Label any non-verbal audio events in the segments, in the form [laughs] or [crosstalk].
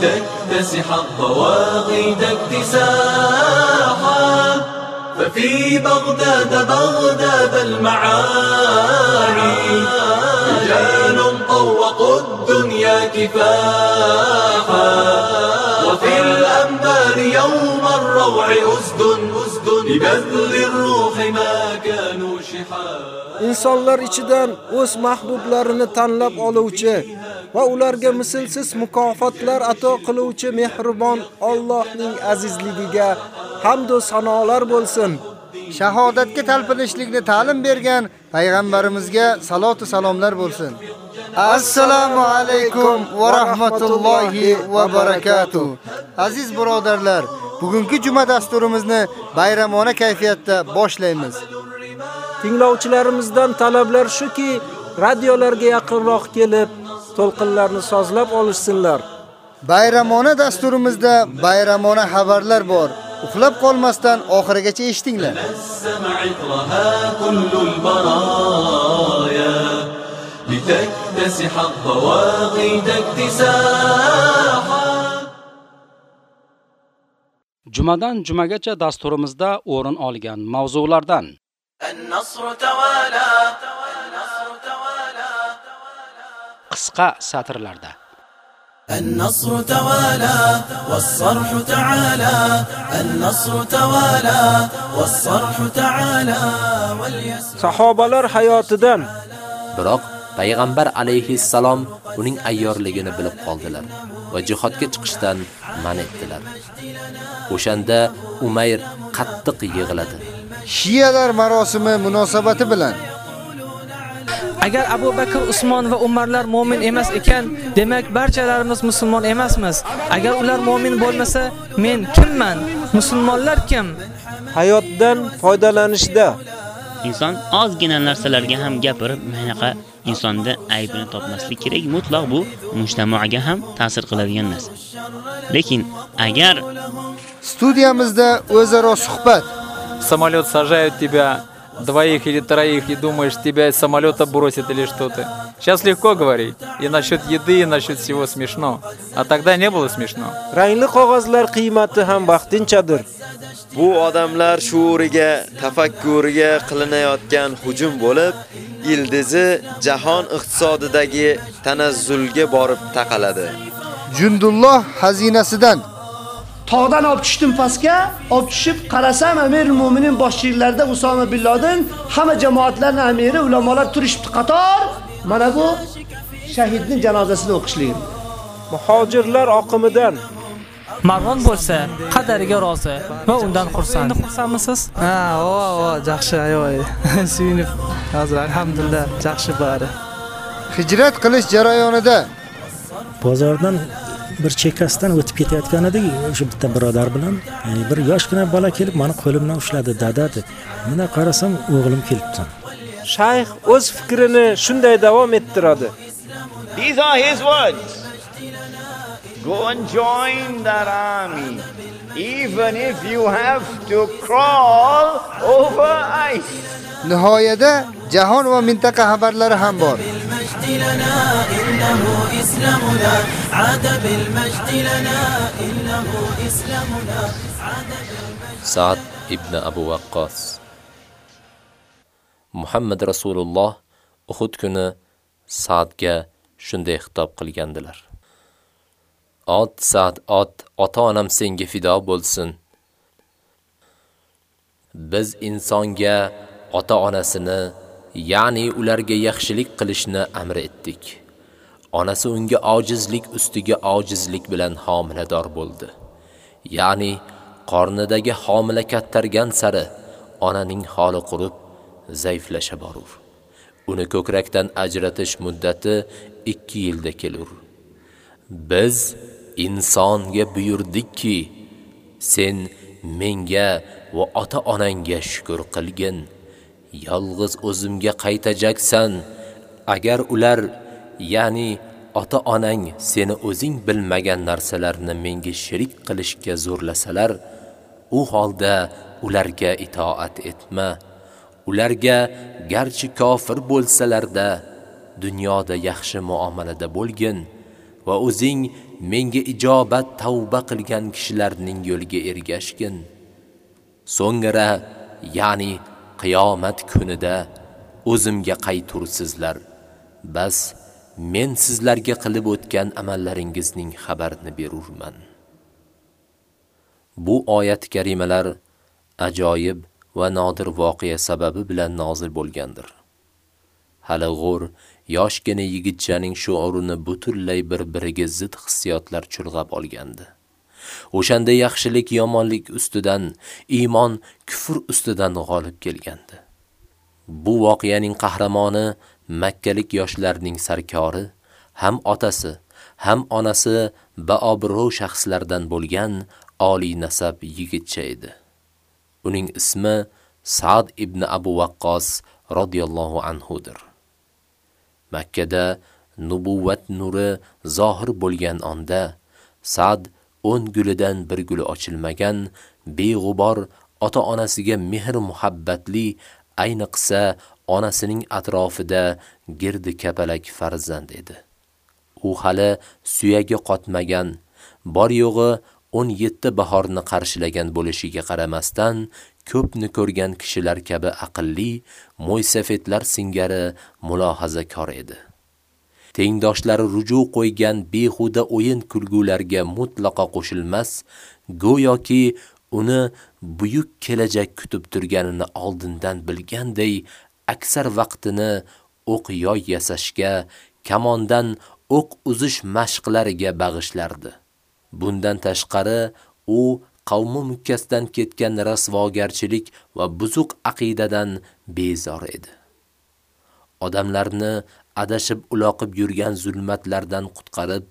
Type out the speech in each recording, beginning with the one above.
لتكتسح الضواغد اكتساحا. ففي بغداد بغداد المعاني رجال طوقوا الدنيا كفاحا. وفي الأنبار يوم الروع أسد أسد لبذل الروح ما كانوا insonlar ichidan o'z mahbublarini tanlab oluvchi va ularga mislsiz mukofotlar ato qiluvchi mehribon Allohning azizligiga hamd va sanolar bo'lsin. Shahodatga talpinishlikni ta'lim bergan payg'ambarimizga salot va salomlar bo'lsin. Assalomu alaykum va rahmatullohi va barakatuh. Aziz birodarlar, bugungi juma dasturimizni bayramona kayfiyatda boshlaymiz. Tinglovchilarimizdan talablar shuki, radiolarga yaqinroq kelib, to'lqinlarni sozlab olishsinlar. Bayramona dasturimizda bayramona xabarlar bor. Uxlab qolmasdan oxirigacha eshitinglar. تنسم عطرها كل البرايا لتكتسح الضواغد اكتساحا Jumadan jumagacha dasturimizda o'rin olgan mavzulardan النصر توالى النصر توالى qisqa satrlarda النصر توالى والصرح تعالى النصر توالى والصرح تعالى واليسر Sahobalar hayotidan Biroq payg'ambar alayhissalom uning ayyorligini bilib qoldilar va jihodga chiqishdan man etdilar. O'shanda Umayr qattiq yig'ladi. Shiyalar marosimi munosabati bilan Agar Abu Bakr, Usmon va Umarlar mu'min emas ekan, demak barchalarimiz musulmon emasmiz. Agar ular mu'min bo'lmasa, men kimman? Musulmonlar kim? hayotdan foydalanishda Inson ozgina narsalarga ham gapirib, manaqa insonda aybini topmaslik kerak. Mutlaq bu mujtamoaga ham ta'sir qiladigan narsa. Lekin agar studiyamizda o'zaro suhbat самолет сажают тебя двоих или троих и думаешь, тебя из самолета бросят или что-то. Сейчас легко говорить. И насчет еды, и насчет всего смешно. А тогда не было смешно. rangli qog'ozlar qiymati ham vaqtinchadir. Bu odamlar shuuriga, tafakkuriga qilinayotgan hujum bo'lib, ildizi jahon iqtisodidagi tanazzulga borib taqaladi. Jundulloh xazinasidan Tog'dan olib tushdim pastga, olib tushib qarasam Amirul Mo'minin boshchiliklarida Usoma bin Laden, hamma jamoatlarning amiri, ulamolar turishibdi qator. Mana bu shahidning janozasini o'qishligim. Muhojirlar oqimidan Marvon bo'lsa, qadariga rozi va undan xursand. Endi xursandmisiz? Ha, o, o, yaxshi ayoy. [laughs] Suyunib, hozir alhamdulillah, yaxshi bari. hijrat qilish jarayonida bozordan bir chekkasidan o'tib ketayotgan edik o'sha bitta birodar bilan e, bir yoshgina bola kelib mani qo'limdan ushladi dada deb mana qarasam o'g'lim kelibdi shayx o'z fikrini shunday davom ettiradi. These are his words. Go and join that army, even if you have to crawl over ice. Nihoyada jahon va mintaqa xabarlari ham bor. Sa'd ibn Abu Waqqas Muhammad Rasululloh Uhud kuni Sa'dga shunday xitob qilgandilar. Ot Sa'd ot, ota-onam senga fido bo'lsin. Biz insonga ota-onasini, ya'ni ularga yaxshilik qilishni amr etdik. Onasi unga ojizlik ustiga ojizlik bilan homilador bo'ldi. Ya'ni qornidagi homila kattargan sari onaning holi qurib, zaiflasha borur. Uni ko'krakdan ajratish muddati 2 yilda kelur. Biz insonga buyurdikki, sen menga va ota-onangga shukr qilgin. Yolg'iz o'zimga qaytajaksan. Agar ular, ya'ni ota-onang seni o'zing bilmagan narsalarni menga shirik qilishga zo'rlasalar, u holda ularga itoat etma. Ularga garchi kofir bo'lsalarda dunyoda yaxshi muomalada bo'lgin va o'zing menga ijobat tavba qilgan kishilarning yo'liga ergashgin. So'ngra, ya'ni qiyomat kunida o'zimga qaytursizlar. Bas men sizlarga qilib o'tgan amallaringizning xabarini berurman. Bu oyat karimalar ajoyib va nodir voqea sababi bilan nozil bo'lgandir. Hali g'o'r yoshgina yigitchaning shuurini butunlay bir-biriga zid hissiyotlar chulg'ab olgandi. O'shanda yaxshilik yomonlik ustidan, iymon kufr ustidan g'olib kelgandi. Bu voqeaning qahramoni makkalik yoshlarning sarkori, ham otasi, ham onasi baobro shaxslardan bo'lgan oliy nasab yigitcha edi. Uning ismi Sa'd ibn Abu Waqqas radhiyallohu anhudir. Makkada nubuvvat nuri zohir bo'lgan onda Sa'd 10 gulidan bir guli ochilmagan, beg'ubor ota-onasiga mehr muhabbatli, ayniqsa onasining atrofida girdi kapalak farzand edi. U hali suyagi qotmagan, bor yo'g'i 17 bahorni qarshilagan bo'lishiga qaramasdan, ko'pni ko'rgan kishilar kabi aqlli, mo'ysafetlar singari mulohazakor edi. Tengdoshlari ruju qo'ygan behuda o'yin kulgularga mutlaqo qo'shilmas, go'yoki uni buyuk kelajak kutib turganini oldindan bilganday aksar vaqtini o'q yoy yasashga, kamondan o'q uzish mashqlariga bag'ishlardi. Bundan tashqari u qavmi mukkasdan ketgan rasvogarchilik va buzuq aqidadan bezor edi. Odamlarni adashib uloqib yurgan zulmatlardan qutqarib,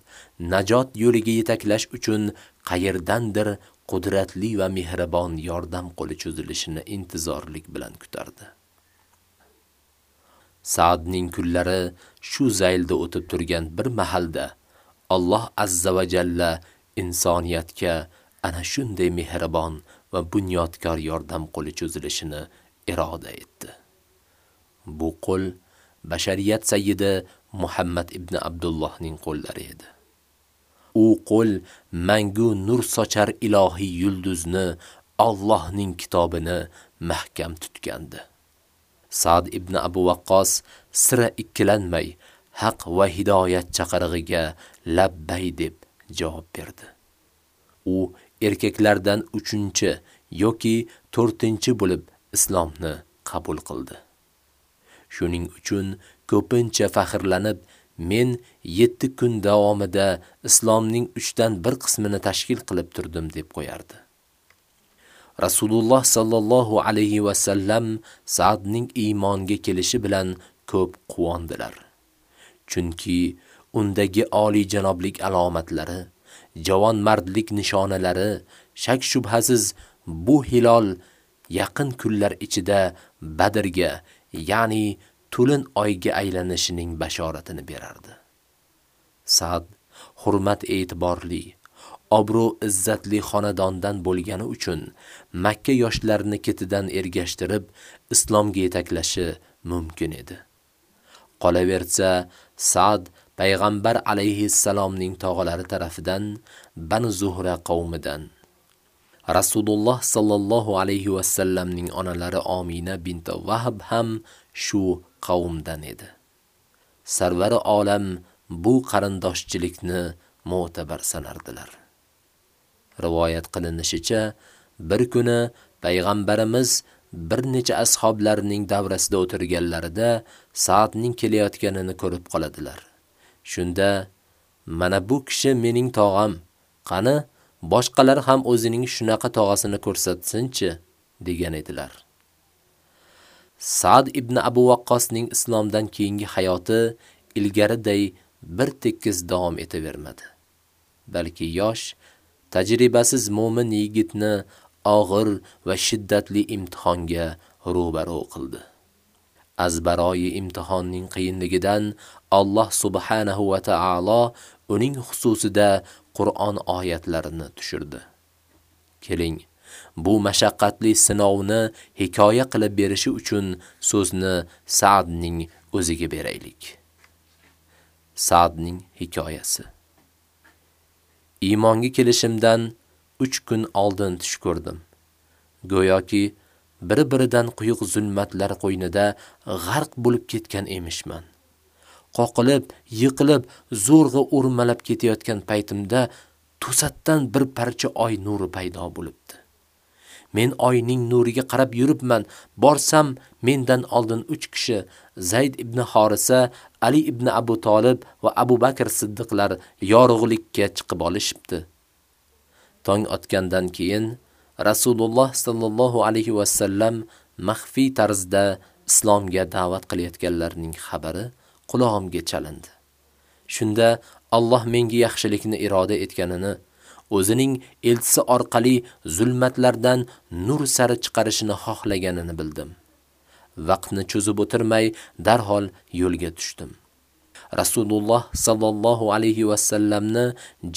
najot yo'liga yetaklash uchun qayerdandir qudratli va mehribon yordam qo'li cho'zilishini intizorlik bilan kutardi. Saadning kunlari shu zaylda o'tib turgan bir mahalda Alloh azza va jalla insoniyatga ana shunday mehribon va bunyodkor yordam qo'li cho'zilishini iroda etdi. Bu qo'l bashariyat sayyidi Muhammad ibn Abdullohning qo'llari edi. U qo'l mangu nur sochar ilohiy yulduzni, Allohning kitobini mahkam tutgandi. Sa'd ibn Abu Waqqas sira ikkilanmay haq va hidoyat chaqirig'iga labbay deb javob berdi. U erkaklardan 3-chi yoki 4-chi bo'lib islomni qabul qildi. Shuning uchun ko'pincha faxrlanib, men 7 kun davomida islomning 3 dan 1 qismini tashkil qilib turdim deb qo'yardi. Rasululloh sallallohu alayhi va sallam Sa'dning iymonga kelishi bilan ko'p quvondilar. Chunki undagi oliy janoblik alomatlari javon mardlik nishonalari shak shubhasiz bu hilol yaqin kunlar ichida Badrga, ya'ni to'lin oyga aylanishining bashoratini berardi. Sa'd hurmat e'tiborli, obro' izzatli xonadondan bo'lgani uchun Makka yoshlarini ketidan ergashtirib islomga yetaklashi mumkin edi. Qolaversa, Sa'd payg'ambar alayhissalomning tog'alari tarafidan Banu Zuhra qavmidan Rasululloh sallallohu alayhi vasallamning onalari Omina binti Vahb ham shu qavmdan edi. Sarvari olam bu qarindoshchilikni mo'tabar sanardilar. Rivoyat qilinishicha, bir kuni payg'ambarimiz bir necha ashablarining davrasida o'tirganlarida Sa'dning kelayotganini ko'rib qoladilar. Shunda mana bu kishi mening tog'am, qani boshqalar ham o'zining shunaqa tog'asini ko'rsatsinchi degan edilar. Sa'd ibn Abu Waqqosning islomdan keyingi hayoti ilgariday bir tekis davom etavermadi. Balki yosh, tajribasiz mu'min yigitni og'ir va shiddatli imtihonga ro'baro qildi. azbaroyi imtihonning qiyinligidan Alloh subhanahu va taolo uning xususida Qur'on oyatlarini tushirdi. Keling, bu mashaqqatli sinovni hikoya qilib berishi uchun so'zni Sa'dning o'ziga beraylik. Sa'dning hikoyasi. Iymonga kelishimdan 3 kun oldin tush ko'rdim. Go'yoki bir-biridan quyuq zulmatlar qo'ynida g'arq bo'lib ketgan emishman. Qoqilib, yiqilib, zo'rg'a o'rmalab ketayotgan paytimda to'satdan bir parcha oy nuri paydo bo'libdi. Men oyning nuriga qarab yuribman. Borsam, mendan oldin 3 kishi Zayd ibn Horisa, Ali ibn Abu Talib va Abu Bakr Siddiqlar yorug'likka chiqib olishibdi. Tong otgandan keyin Rasululloh sallallohu alayhi va sallam maxfiy tarzda islomga da'vat qilayotganlarning xabari qulog'imga chalindi. Shunda Alloh menga yaxshilikni iroda etganini, o'zining elchisi orqali zulmatlardan nur sari chiqarishini xohlaganini bildim. Vaqtni cho'zib o'tirmay darhol yo'lga tushdim. Rasululloh sallallohu alayhi va sallamni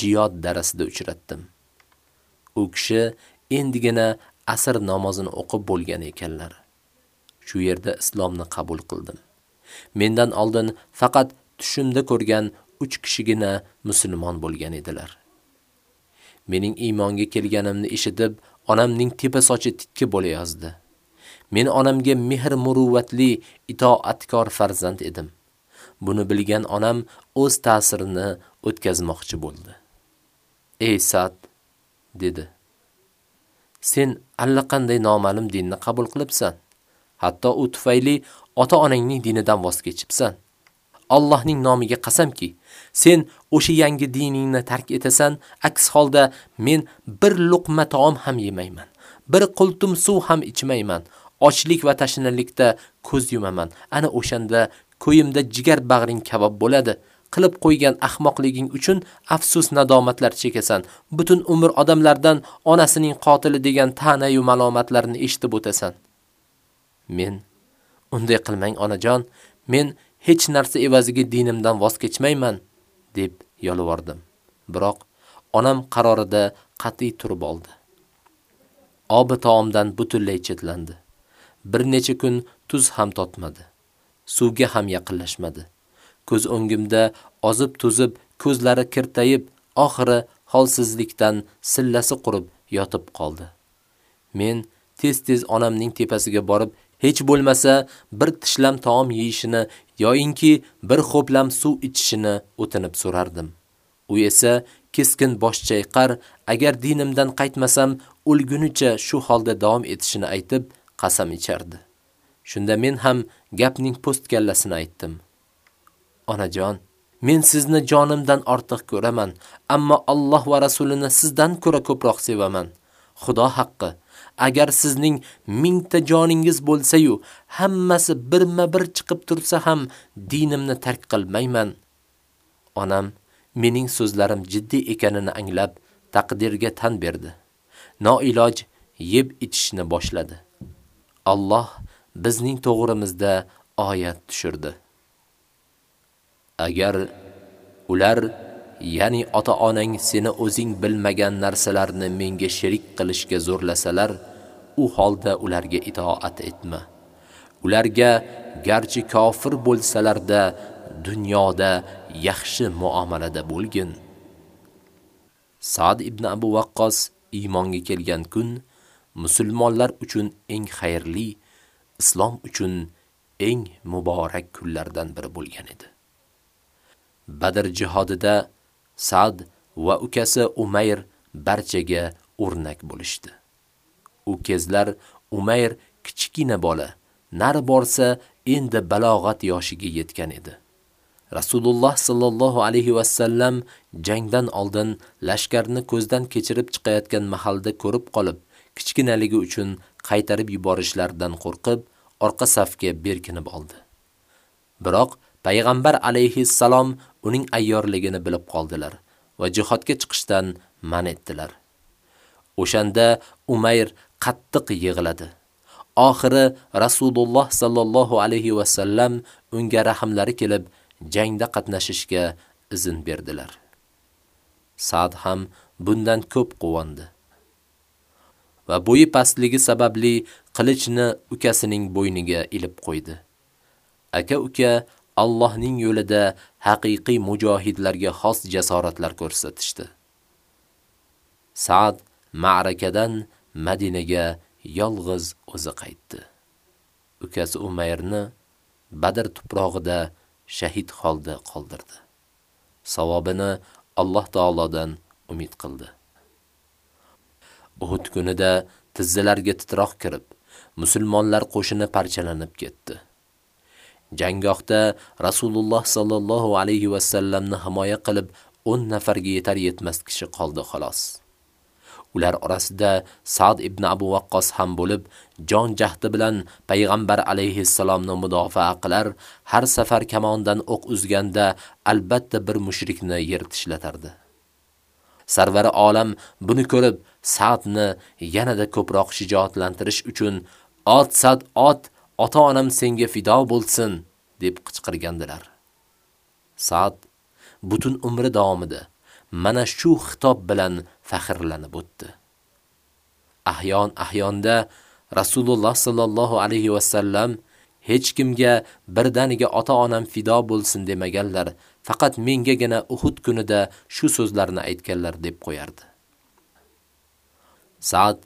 jiyod darasida uchratdim. U kishi endigina asr namozini o'qib bo'lgan ekanlar. Shu yerda islomni qabul qildim. Mendan oldin faqat tushimda ko'rgan 3 kishigina musulmon bo'lgan edilar. Mening iymonga kelganimni eshitib, onamning tepa sochi tikki bo'layozdi. Men onamga mehr muruvvatli, itoatkor farzand edim. Buni bilgan onam o'z ta'sirini o'tkazmoqchi bo'ldi. "Ey Sa'd", dedi. "Sen allaqanday noma'lum dinni qabul qilibsan. Hatto u tufayli ota-onangning dinidan voz kechibsan. Allohning nomiga qasamki, sen o'sha yangi diningni tark etasan, aks holda men bir luqma taom ham yemayman. Bir qultum suv ham ichmayman. Ochlik va tashnalikda ko'z yumaman. Ana o'shanda ko'yimda jigar bag'ring kabob bo'ladi. Qilib qo'ygan ahmoqliging uchun afsus nadomatlar chekasan. Butun umr odamlardan onasining qotili degan ta'na yu malomatlarni eshitib o'tasan. Men unday qilmang onajon, men hech narsa evaziga dinimdan voz kechmayman, deb yolvordim. Biroq onam qarorida qat'iy turib oldi. Obi taomdan butunlay chetlandi. Bir necha kun tuz ham totmadi. Suvga ham yaqinlashmadi. Ko'z o'ngimda ozib-tuzib, ko'zlari kirtayib, oxiri holsizlikdan sillasi qurib yotib qoldi. Men tez-tez onamning tepasiga borib, hech bo'lmasa bir tishlam taom yeyishini yoyinki bir xo'plam suv ichishini o'tinib so'rardim. U esa keskin bosh chayqar, agar dinimdan qaytmasam, o'lgunicha shu holda davom etishini aytib, qasam ichardi. Shunda men ham gapning post kallasini aytdim. Onajon, men sizni jonimdan ortiq ko'raman, ammo Alloh va rasulini sizdan ko'ra ko'proq sevaman. Xudo haqqi, agar sizning mingta joningiz bo'lsa-yu, hammasi birma-bir chiqib tursa ham dinimni tark qilmayman. Onam mening so'zlarim jiddiy ekanini anglab, taqdirga tan berdi. Noiloj yeb ichishni boshladi. Alloh bizning to'g'rimizda oyat tushirdi. Agar ular ya'ni ota-onang seni o'zing bilmagan narsalarni menga sherik qilishga zo'rlasalar, u holda ularga itoat etma. Ularga garchi kofir bo'lsalarda dunyoda yaxshi muomalada bo'lgin. Sa'd ibn Abu Waqqas iymonga kelgan kun musulmonlar uchun eng xayrli, islom uchun eng muborak kunlardan biri bo'lgan edi. Badr jihodida Sa'd va ukasi Umayr barchaga o'rnak bo'lishdi. U kezlar Umayr kichkina bola, nar borsa endi balog'at yoshiga yetgan edi. Rasululloh sallallohu alayhi va sallam jangdan oldin lashkarni ko'zdan kechirib chiqayotgan mahalda ko'rib qolib, kichkinaligi uchun qaytarib yuborishlaridan qo'rqib, orqa safga berkinib oldi. Biroq payg'ambar alayhi salom uning ayyorligini bilib qoldilar va jihodga chiqishdan man etdilar. O'shanda Umayr qattiq yig'ladi. Oxiri Rasululloh sallallohu alayhi va sallam unga rahmlari kelib, jangda qatnashishga izin berdilar. Sa'd ham bundan ko'p quvondi. Va bo'yi pastligi sababli qilichni ukasining bo'yniga ilib qo'ydi. Aka-uka Allohning yo'lida haqiqiy mujohidlarga xos jasoratlar ko'rsatishdi. Sa'd ma'rakadan Madinaga yolg'iz o'zi qaytdi. Ukasi Umayrni Badr tuprog'ida shahid holda qoldirdi. Savobini Alloh taolodan umid qildi. Uhud kunida tizzalarga titroq kirib, musulmonlar qo'shini parchalanib ketdi. Janggohda Rasululloh sallallohu alayhi va sallamni himoya qilib 10 nafarga yetar yetmas kishi qoldi xolos. Ular orasida Sa'd ibn Abu Waqqas ham bo'lib, jon jahdi bilan payg'ambar alayhi salomni mudofaa qilar, har safar kamondan o'q uzganda albatta bir mushrikni yer tishlatardi. Sarvari olam buni ko'rib, Sa'dni yanada ko'proq shijoatlantirish uchun "Ot Sa'd, ot, ota-onam senga fido bo'lsin" deb qichqirgandilar. Sa'd butun umri davomida mana shu xitob bilan faxrlanib o'tdi. Ahyon ahyonda Rasululloh sallallohu alayhi va sallam hech kimga birdaniga ota-onam fido bo'lsin demaganlar, faqat mengagina Uhud kunida shu so'zlarni aytganlar deb qo'yardi. Sa'd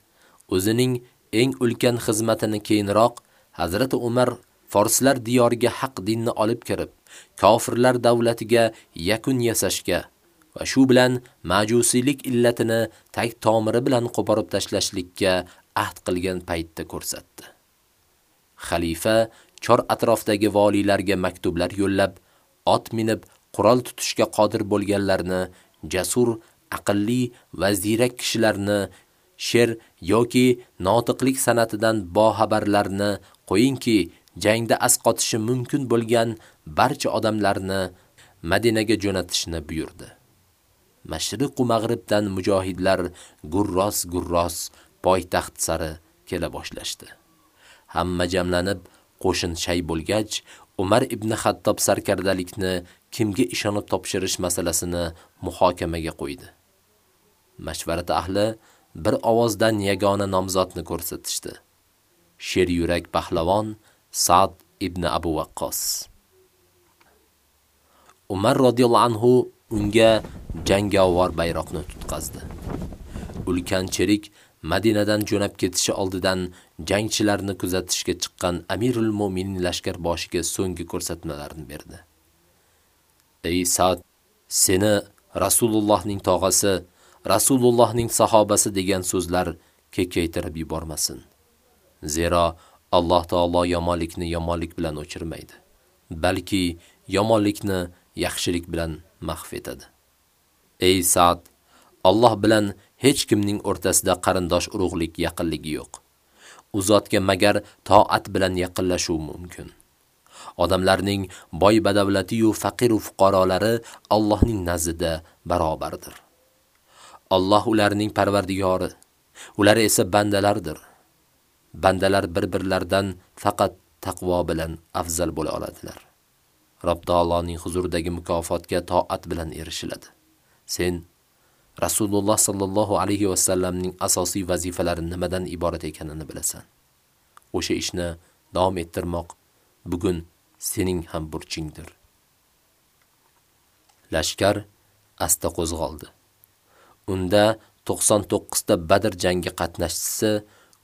o'zining eng ulkan xizmatini keyinroq Hazrat Umar forslar diyoriga haq dinni olib kirib, kofirlar davlatiga yakun yasashga va shu bilan majusiylik illatini tag tomiri bilan qo'porib tashlashlikka ahd qilgan paytda ko'rsatdi. Xalifa chor atrofdagi valilarga maktublar yo'llab, ot minib qurol tutishga qodir bo'lganlarni, jasur, aqlli va ziyrak kishilarni sher yoki notiqlik sanatidan boxabarlarni qo'yingki, jangda asqotishi mumkin bo'lgan barcha odamlarni Madinaga jo'natishni buyurdi. Mashriq va mag'ribdan mujohidlar gurros-gurros poytaxt sari kela boshlashdi. Hamma jamlanib qo'shin shay bo'lgach, Umar ibn Xattob sarkardalikni kimga ishonib topshirish masalasini muhokamaga qo'ydi. Mashvarat ahli bir ovozdan yagona nomzodni ko'rsatishdi. Sher yurak pahlavon Sa'd ibn Abu Waqqas. Umar radhiyallohu anhu unga jangovar bayroqni tutqazdi. Ulkan cherik Madinadan jo'nab ketishi oldidan jangchilarni kuzatishga chiqqan Amirul Mu'minin lashkar boshiga so'nggi ko'rsatmalarni berdi. Ey Sa'd, seni Rasulullohning tog'asi, Rasulullohning sahobasi degan so'zlar kekaytirib yubormasin. Zero Alloh taolo yomonlikni yomonlik bilan o'chirmaydi, balki yomonlikni yaxshilik bilan mahv etadi. Ey Sa'd, Alloh bilan hech kimning o'rtasida qarindosh urug'lik yaqinligi yo'q. U zotga magar toat bilan yaqinlashuv mumkin. Odamlarning boy badavlati yu faqir u fuqarolari Allohning nazdida barobardir. Alloh ularning parvardigori, ular esa bandalardir. Bandalar bir-birlaridan faqat taqvo bilan afzal bo'la oladilar. Rob taoloning huzuridagi mukofotga toat bilan erishiladi. Sen Rasululloh sallallohu alayhi va sallamning asosiy vazifalari nimadan iborat ekanini bilasan. O'sha ishni davom ettirmoq bugun sening ham burchingdir. Lashkar asta qo'zg'oldi. Unda 99 ta Badr jangi qatnashchisi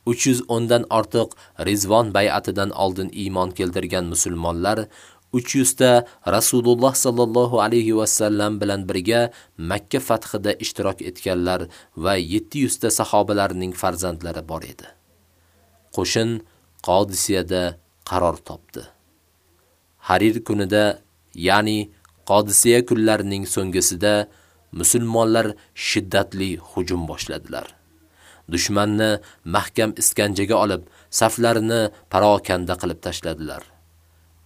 310 dan ortiq Rizvon bay'atidan oldin iymon keltirgan musulmonlar 300 ta Rasululloh sallallohu alayhi va sallam bilan birga Makka fathida ishtirok etganlar va 700 ta sahobalarning farzandlari bor edi. Qo'shin Qodisiyada qaror topdi. Harir kunida, ya'ni Qodisiya kunlarining so'nggisida musulmonlar shiddatli hujum boshladilar. Dushmanni mahkam iskanjaga olib, saflarini parokanda qilib tashladilar.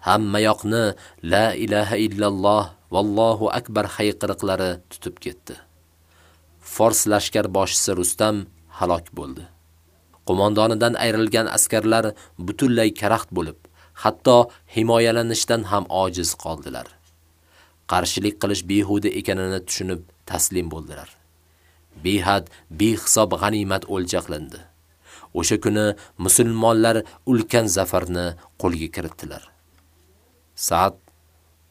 Hamma yoqni la ilaha illalloh vallohu akbar hayqiriqlari tutib ketdi. Fors lashkar boshchisi Rustam halok bo'ldi. Qo'mondonidan ayrilgan askarlar butunlay karaxt bo'lib, hatto himoyalanishdan ham ojiz qoldilar. Qarshilik qilish behuda ekanini tushunib taslim bo'ldilar. Behad, behisob g'animat o'lchaqlandi. O'sha kuni musulmonlar ulkan zafarni qo'lga kiritdilar. Sa'd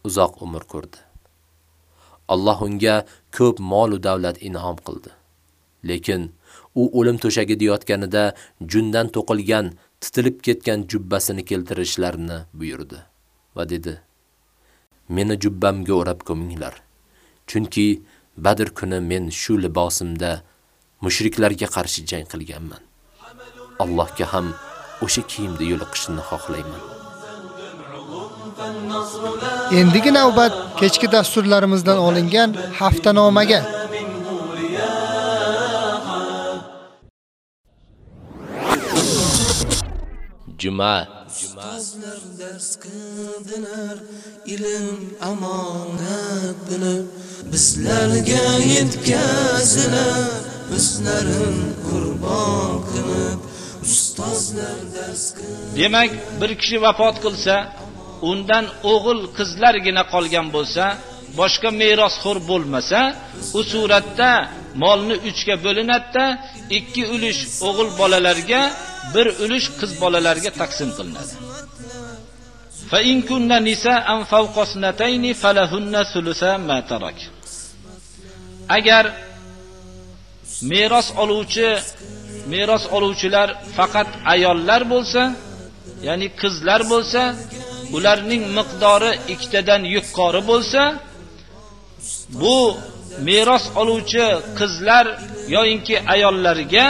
uzoq umr ko'rdi. Alloh unga ko'p mol va davlat in'om qildi. Lekin u o'lim to'shagida yotganida jundan to'qilgan, titilib ketgan jubbasini keltirishlarini buyurdi va dedi: Meni jubbamga o'rab ko'minglar. Chunki Badr kuni men shu libosimda mushriklarga qarshi jang qilganman. Allohga ham o'sha kiyimda yo'liqishni xohlayman. Endigi navbat kechki dasturlarimizdan olingan haftanomaga. Juma Ustozlar dars qildilar, ilm amonat bilib, bizlarga yetkazilar, bizlarin qurbon qilib, ustozlar dars Demak, bir kishi vafot qilsa, undan o'g'il qizlargina qolgan bo'lsa, boshqa merosxo'r bo'lmasa, u suratda molni 3 ga ikki 2 ulush o'g'il bolalarga, 1 ulush qiz bolalarga taqsim qilinadi. Fa in kunna nisaan fawqa sanatayn falahunna thulutha ma tarak. Agar meros oluvchi meros oluvchilar faqat ayollar bo'lsa, ya'ni qizlar bo'lsa, ularning miqdori ikkitadan yuqori bo'lsa, bu meros oluvchi qizlar yoinki ayollarga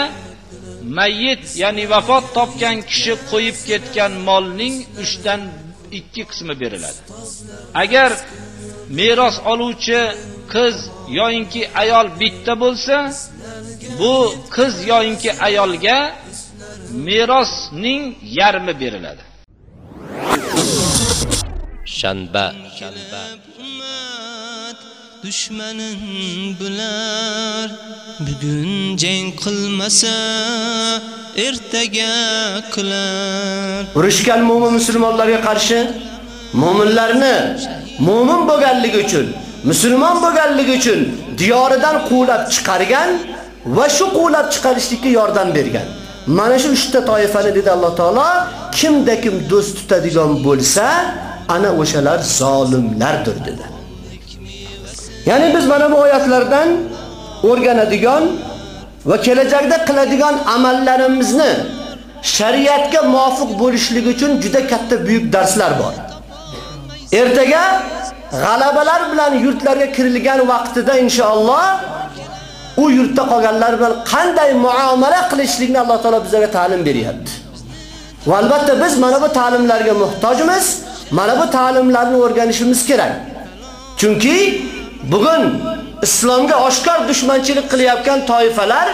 mayyit, ya'ni vafot topgan kishi qo'yib ketgan molning 3 dan 2 qismi beriladi. Agar meros oluvchi qiz yoinki ayol bitta bo'lsa, bu qiz yoinki ayolga merosning yarmi beriladi. shanba dushmanin bular bugun jang qilmasa ertaga qilar urushgan mo'min musulmonlarga qarshi mo'minlarni mo'min bo'lganligi uchun, musulmon bo'lganligi uchun diyoridan quvlab chiqargan va shu quvlab chiqarishlikka yordam bergan. Mana shu 3 ta toifani dedi Alloh taolo, kimda kim do'st tutadigan bo'lsa, ana o'shalar zolimlardir dedi. Ya'ni biz mana bu oyatlardan o'rganadigan va kelajakda qiladigan amallarimizni shariatga muvofiq bo'lishligi uchun juda katta buyuk darslar bor. Ertaga g'alabalar bilan yurtlarga kirilgan vaqtida inshaalloh u yurtda qolganlar bilan qanday muomala qilishlikni Alloh taolo bizga ta'lim beryapti. Va albatta biz mana bu ta'limlarga muhtojmiz. Mana bu ta'limlarni o'rganishimiz kerak. Chunki bugun islomga oshkor dushmanchilik qilayotgan toifalar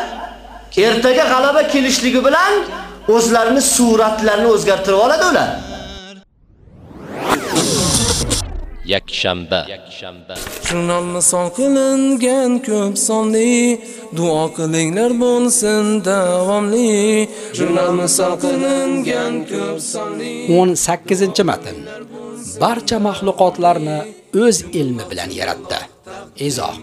ertaga g'alaba kelishligi bilan o'zlarini suratlarini o'zgartirib oladi ular. yakshanba Jurnalni son qilingan ko'p sonli duo qilinglar bo'lsin davomli Jurnalni son qilingan ko'p sonli 18-matn. Barcha mahluqotlarni o'z ilmi bilan yaratdi. Izoh.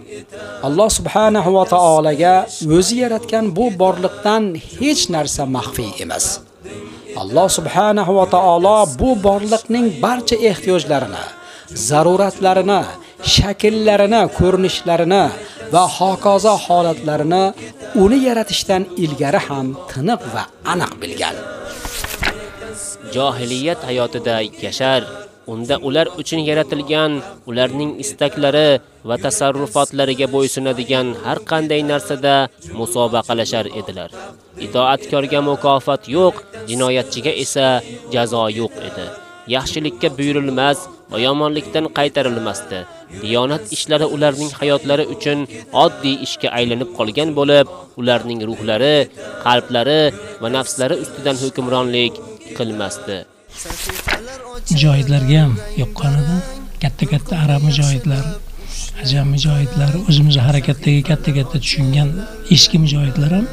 Alloh subhanahu va taolaga o'zi yaratgan bu borliqdan hech narsa maxfiy emas. Alloh subhanahu va taolo bu borliqning barcha ehtiyojlarini, zaruratlarini, shakllarini, ko'rinishlarini va hokazo holatlarini uni yaratishdan ilgari ham tiniq va aniq bilgan. Jahiliyat hayotida yashar unda ular uchun yaratilgan, ularning istaklari va tasarrufotlariga bo'ysunadigan har qanday narsada musobaqalashar edilar. Itoatkorga mukofot yo'q, jinoyatchiga esa jazo yo'q edi. Yaxshilikka buyurilmas va yomonlikdan qaytarilmasdi. Diyonat ishlari ularning hayotlari uchun oddiy ishga aylanib qolgan bo'lib, ularning ruhlari, qalblari va nafslari ustidan hukmronlik qilmasdi. Mujohidlarga ham yoqqan edi katta-katta arab mujohidlar ajam mujohidlar o'zimiz harakatdagi katta-katta tushungan eski mujohidlar ham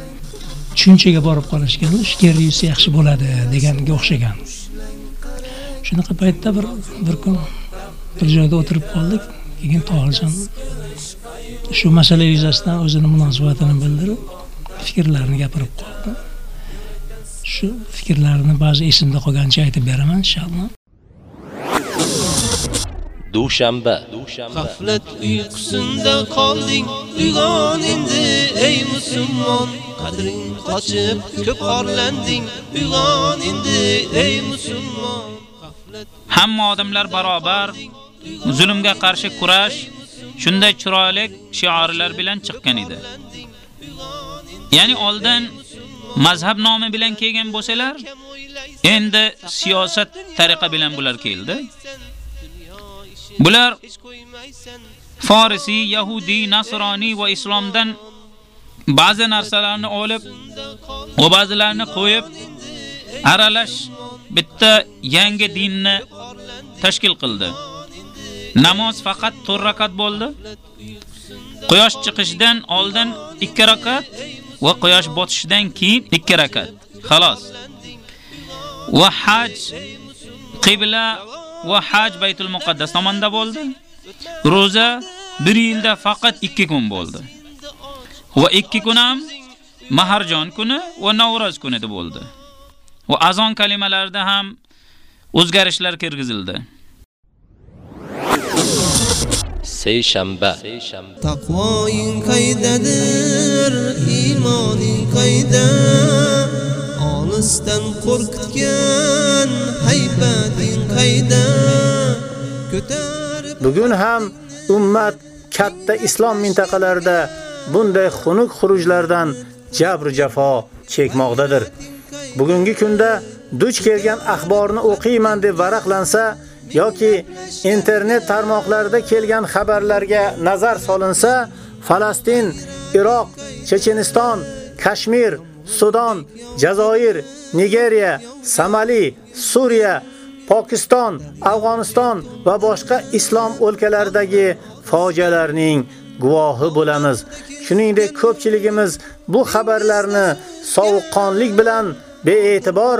tushunchaga borib qolishgan shu yaxshi bo'ladi deganga o'xshagan. Shunaqa paytda bir bir kun bir joyda o'tirib qoldik. Keyin tohirjon shu masala yuzasidan o'zini munosabatini bildirib fikrlarini gapirib qoldi. Shu fikrlarini ba'zi esimda qolganicha aytib beraman inshaalloh dushanba. G'aflat uyqusinda qolding uyg'on endi ey musulmon. Qadring qochib ko'p orlanding uyg'on endi ey musulmon. Hamma odamlar barobar, zulmga qarshi kurash shunday chiroyli shiorlar bilan chiqqan edi. Ya'ni oldin mazhab nomi bilan kelgan bo'lsalar, endi siyosat tariqa bilan bular keldi. Bular Farisi, Yahudi, Nasroniy va islomdan ba'zi narsalarni olib, va ba'zilarini qo'yib, aralash bitta yangi dinni tashkil qildi. Namoz faqat 4 rakat bo'ldi. Quyosh chiqishidan oldin 2 rakat va quyosh botishidan keyin 2 rakat. Xolos. Va haj qibla va haj Baytul Muqaddas tomonda bo'ldi. Roza bir yilda faqat 2 kun bo'ldi. Va 2 kun ham Maharjon kuni va Navro'z kunida bo'ldi. Va azon kalimalarida ham o'zgarishlar kirgizildi. seshanba Taqvoing qaydadir, iymoning qayda? Nomusdan qo'rqitgan haybating qayda ko'tarib Bugun ham ummat katta islom mintaqalarida bunday xunuk xurujlardan jabr jafo chekmoqdadir. Bugungi kunda duch kelgan axborni o'qiyman deb varaqlansa yoki internet tarmoqlarida kelgan xabarlarga nazar solinsa, Falastin, Iroq, Checheniston, Kashmir, Sudan, Jazoir, Nigeriya, Somali, Suriya, Pokiston, Afg'oniston va boshqa islom o'lkalaridagi fojialarning guvohi bo'lamiz. Shuningdek, ko'pchiligimiz bu xabarlarni sovuqqonlik bilan bee'tibor,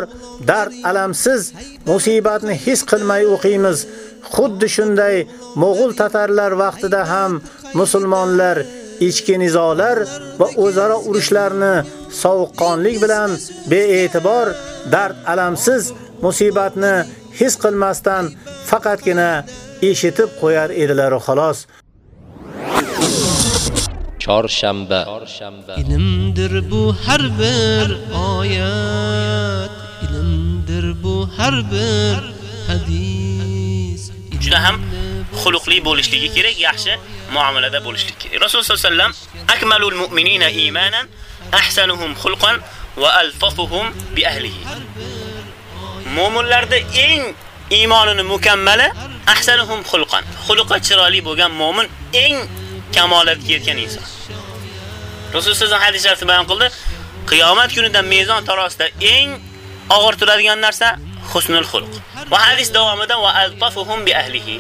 dard alamsiz, musibatni his qilmay o'qiymiz. Xuddi shunday mo'g'ul tatarlar vaqtida ham musulmonlar ichki nizolar va o'zaro urushlarni sovuqqonlik bilan bee'tibor, dard alamsiz, musibatni his qilmasdan faqatgina eshitib qo'yar edilar xolos. Chorshanba. ilmdir bu har bir oyat ilmdir bu har bir hadis juda ham xuluqli bo'lishligi kerak, yaxshi muomalada bo'lishlik kerak. Rasululloh sollallohu alayhi vasallam akmalul mu'minina imanan ahsanuhum xulqan va alfafuhum bi ahlihi. Mu'minlarda eng iymonini mukammali ahsanuhum xulqan. Xulqi chiroyli bo'lgan mu'min eng kamolatga yetgan inson. Rasululloh sollallohu alayhi vasallam bayon qildi, qiyomat kunida mezon tarosida eng og'ir turadigan narsa husnul xulq. Va hadis davomida va altafuhum bi ahlihi.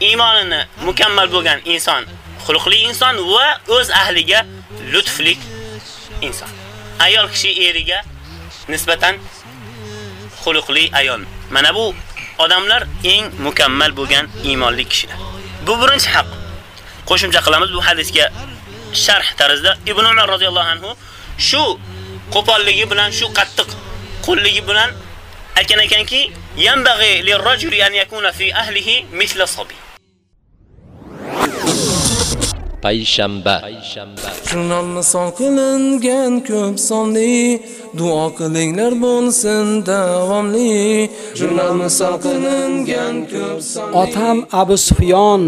Iymonini mukammal bo'lgan inson, xulqli inson va o'z ahliga lutflik inson. Ayol kishi eriga nisbatan xulqli ayol. Mana bu odamlar eng mukammal bo'lgan iymonli kishilar. Bu birinchi haq. Qo'shimcha qilamiz bu hadisga sharh tarzida Ibn Umar roziyallohu anhu shu qo'polligi bilan, shu qattiq qo'lligi bilan aytgan ekanki, yanbaghi lirrajuli an yakuna fi ahlihi misla sabi. Payshanba. Jurnalni son qilingan ko'p sonli. Duo qilinglar bo'lsin davomli. Jurnalni son qilingan ko'p sonli. Otam Abu Sufyon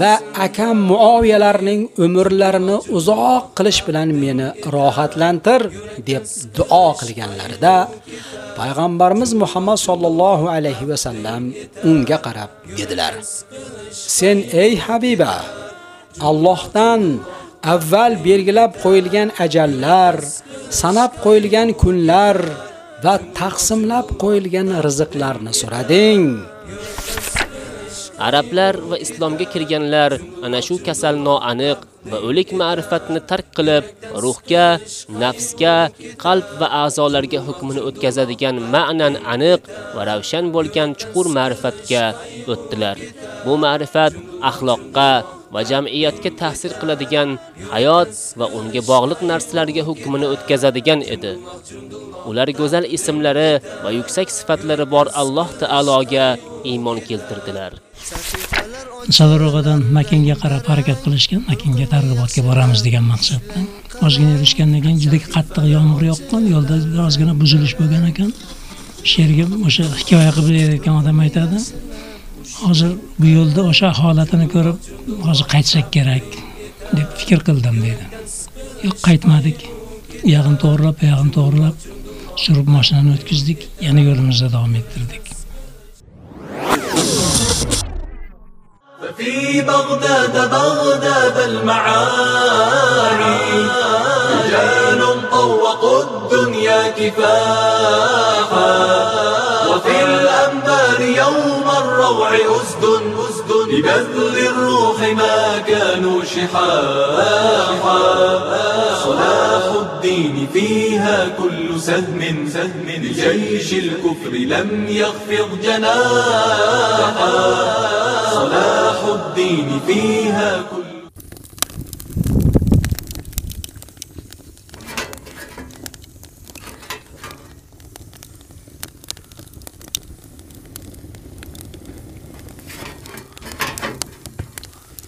va akam Muoviyalarning umrlarini uzoq qilish bilan meni rohatlantir deb duo qilganlarida payg'ambarimiz Muhammad sallallohu alayhi va sallam unga qarab dedilar: Sen ey Habiba, Allohdan avval belgilab qo'yilgan ajallar, sanab qo'yilgan kunlar va taqsimlab qo'yilgan rizqlarni so'rading. Arablar va islomga kirganlar ana shu kasal noaniq va o'lik ma'rifatni tark qilib, ruhga, nafsga, qalb va a'zolarga hukmini o'tkazadigan ma'nan aniq va ravshan bo'lgan chuqur ma'rifatga o'tdilar. Bu ma'rifat axloqqa va jamiyatga ta'sir qiladigan hayot va unga bog'liq narsalarga hukmini o'tkazadigan edi. Ular go'zal ismlari va yuksak sifatlari bor Alloh taologa iymon keltirdilar. Sadarog'adan Makinga qarab harakat qilishgan, Makinga targ'ibotga boramiz degan maqsadda. Ozgina yurishgandan keyin juda qattiq yomg'ir yoqqan, yo'lda ozgina buzilish bo'lgan ekan. Sherga o'sha hikoya qilib berayotgan odam aytadi. Hozir bu yo'lda o'sha holatini ko'rib, hozir qaytsak kerak deb fikr qildim dedi. Yo'q, qaytmadik. Yag'in to'g'rilab, yog'ini to'g'rilab surib mashinani o'tkazdik, yana yo'limizda davom ettirdik. في بغداد بغداد المعاني. رجال طوقوا الدنيا كفاحا. وفي الأنبار يوم الروع أسد أسد. لبذل الروح ما كانوا شحاحا. صلاح الدين فيها كل سهم سهم. لجيش الكفر لم يخفض جناحا. صلاح الدين فيها كل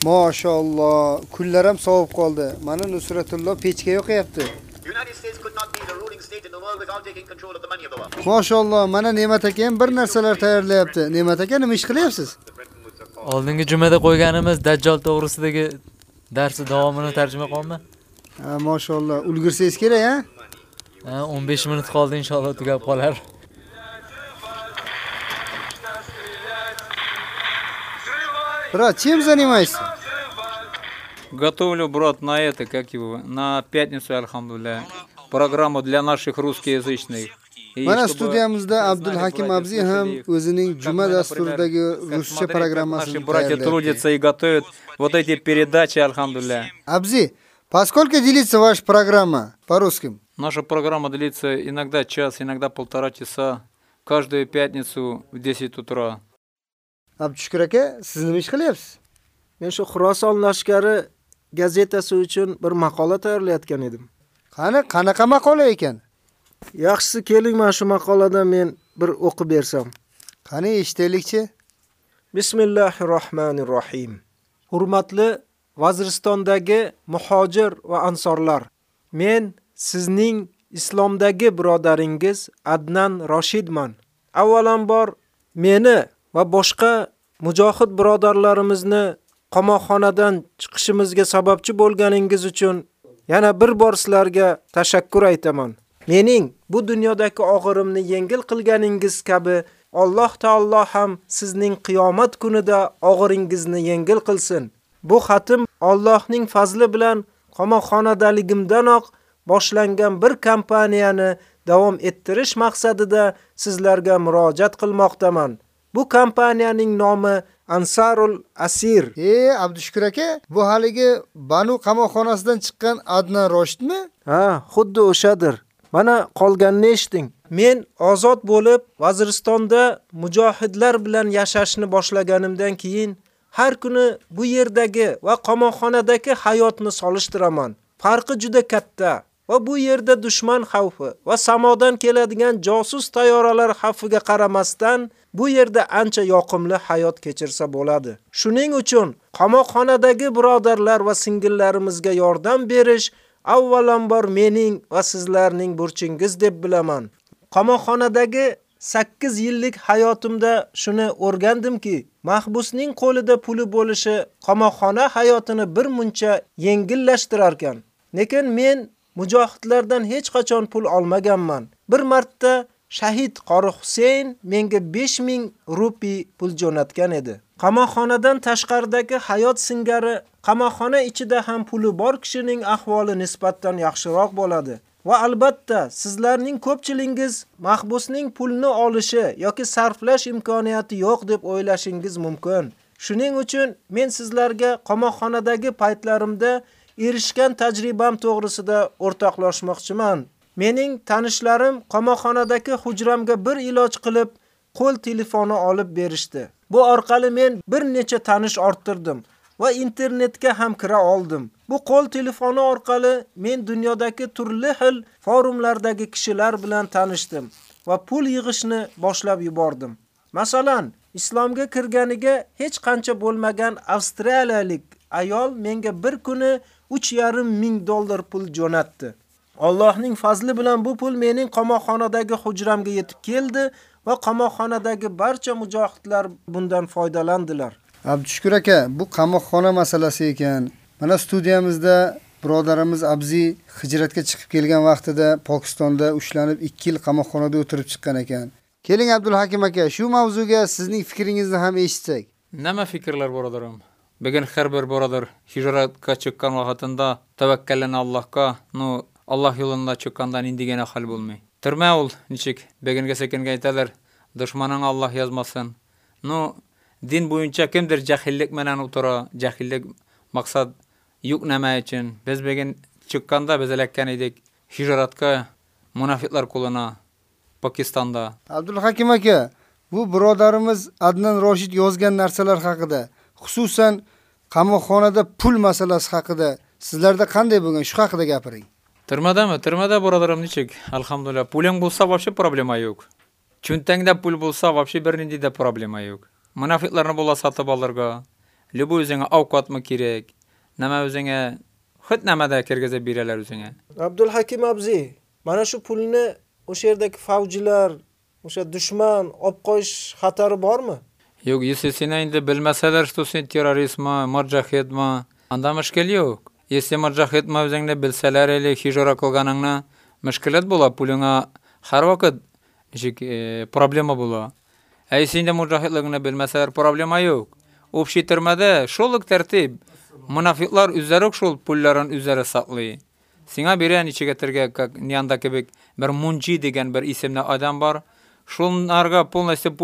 Mashallah, kunlar ham sovib qoldi. Mana Nusratulloh pechka yoqyapti. Mashalloh, mana Ne'mat aka ham bir narsalar tayyorlayapti. Ne'mat aka nima ish qilyapsiz? Oldingi jumada qo'yganimiz Dajjal to'g'risidagi darsi davomini tarjima qilaman. Ha, mashalloh, ulgursangiz kerak, ha? Ha, 15 minut qoldi inshaalloh tugab qolar. Брат, чем занимаешься? Готовлю, брат, на это, как его, на пятницу, альхамдулillah, программу для наших русскоязычных. Mana studiyamizda Abdul Hakim Abzi ham o'zining juma dasturidagi ruscha Наши programmasini братья трудятся и готовят вот эти передачи, альхамдулillah. Абзи, поскольку длится ваша программа по-русски? Наша программа длится иногда час, иногда полтора часа, каждую пятницу в 10 утра. Abdushukur aka, siz nima ish qilyapsiz? Men shu Xuroson lashkari gazetasi uchun bir maqola tayyorlayotgan edim. Qani, qanaqa maqola ekan? Yaxshisi keling mana shu maqoladan men bir o'qib bersam. Qani eshitaylikchi? Bismillahirrohmanirrohim. Hurmatli Vaziristondagi muhojir va ansorlar. Men sizning islomdagi birodaringiz Adnan Roshidman. Avvalambor meni va boshqa mujohid birodarlarimizni qamoqxonadan chiqishimizga sababchi bo'lganingiz uchun yana bir bor sizlarga tashakkur aytaman. Mening bu dunyodagi og'irimni yengil qilganingiz kabi Alloh taolo ham sizning qiyomat kunida og'iringizni yengil qilsin. Bu xatim Allohning fazli bilan qamoqxonadaligimdanoq boshlangan bir kompaniyani davom ettirish maqsadida sizlarga murojaat qilmoqdaman. Bu kompaniyaning nomi Ansarul Asir. E, Abdushukur aka, bu haligi Banu qamoqxonasidan chiqqan Adnan Roshidmi? Ha, xuddi o'shadir. Mana qolganini eshiting. Men ozod bo'lib, Vaziristonda mujohidlar bilan yashashni boshlaganimdan keyin har kuni bu yerdagi va qamoqxonadagi hayotni solishtiraman. Farqi juda katta va bu yerda dushman xavfi va samodan keladigan josus tayyoralar xavfiga qaramasdan bu yerda ancha yoqimli hayot kechirsa bo'ladi. Shuning uchun qamoqxonadagi birodarlar va singillarimizga yordam berish avvalambor mening va sizlarning burchingiz deb bilaman. Qamoqxonadagi 8 yillik hayotimda shuni o'rgandimki, mahbusning qo'lida puli bo'lishi qamoqxona hayotini bir muncha yengillashtirar ekan. Lekin men mujohidlardan hech qachon pul olmaganman. Bir marta shahid Qori Husayn menga 5000 rupiy pul jo'natgan edi. Qamoqxonadan tashqaridagi hayot singari qamoqxona ichida ham puli bor kishining ahvoli nisbatan yaxshiroq bo'ladi. Va albatta, sizlarning ko'pchilingiz mahbusning pulni olishi yoki sarflash imkoniyati yo'q deb o'ylashingiz mumkin. Shuning uchun men sizlarga qamoqxonadagi paytlarimda erishgan tajribam to'g'risida o'rtoqlashmoqchiman. Mening tanishlarim qamoqxonadagi hujramga bir iloj qilib, qo'l telefoni olib berishdi. Bu orqali men bir necha tanish orttirdim va internetga ham kira oldim. Bu qo'l telefoni orqali men dunyodagi turli xil forumlardagi kishilar bilan tanishdim va pul yig'ishni boshlab yubordim. Masalan, islomga kirganiga hech qancha bo'lmagan avstraliyalik ayol menga bir kuni 3,5 ming dollar pul jo'natdi. Allohning fazli bilan bu pul mening qamoqxonadagi hujramga yetib keldi va qamoqxonadagi barcha mujohidlar bundan foydalandilar. Abdushukur aka, bu qamoqxona masalasi ekan. Mana studiyamizda birodarimiz Abzi hijratga chiqib kelgan vaqtida Pokistonda ushlanib 2 yil qamoqxonada o'tirib chiqqan ekan. Keling Abdul Hakim aka, shu mavzuga sizning fikringizni ham eshitsak. Nima fikrlar birodarim? Бүгін һәр bir борадыр. Хижратка чыккан вакытында тәвәккәлен Аллаһка, ну Аллаһ юлында чыкканда инде генә хәл булмый. Төрмә ул ничек? Бегенгә секенгә әйтәләр, дошманың Аллаһ язмасын. Ну дин бойынша кемдер җәһиллек менән утыра, җәһиллек максат юк нәмә өчен. Без беген чыкканда без эләккән идек. Хижратка мунафиклар aka bu birodarimiz Adnan Roshid yozgan narsalar haqida xususan qamoqxonada pul masalasi haqida sizlarda qanday bo'lgan shu haqida gapiring. Turmadami? Turmada birodarim nechik? Alhamdulillah. Puling bo'lsa вообще problema yo'q. Cho'ntangda pul bo'lsa вообще bir nindida problema yo'q. Munofiqlarni bo'la sotib olirga, libu o'zingga ovqatmi kerak? Nima o'zingga hut nimada kirgizib beralar o'zingga. Abdul Hakim Abzi, mana shu pulni o'sha yerdagi favjilar, o'sha dushman olib qo'yish xatari bormi? Yok если seninde bilmeseler что sen terrorizma, ма, anda müşkil yok. Если marjahidma özüňde bilseler ele hijra kılganyňna müşkilet bola, pulyňa har wagt jik problema bola. Äi sende marjahidligini bilmeseler Общий yok. Obşi termede şoluk tertip munafiqlar üzerok şol pullaryň üzere sakly. Siňa beren içige tirge niyanda bir munji degen bir isimli adam bar. Şolunarga полностью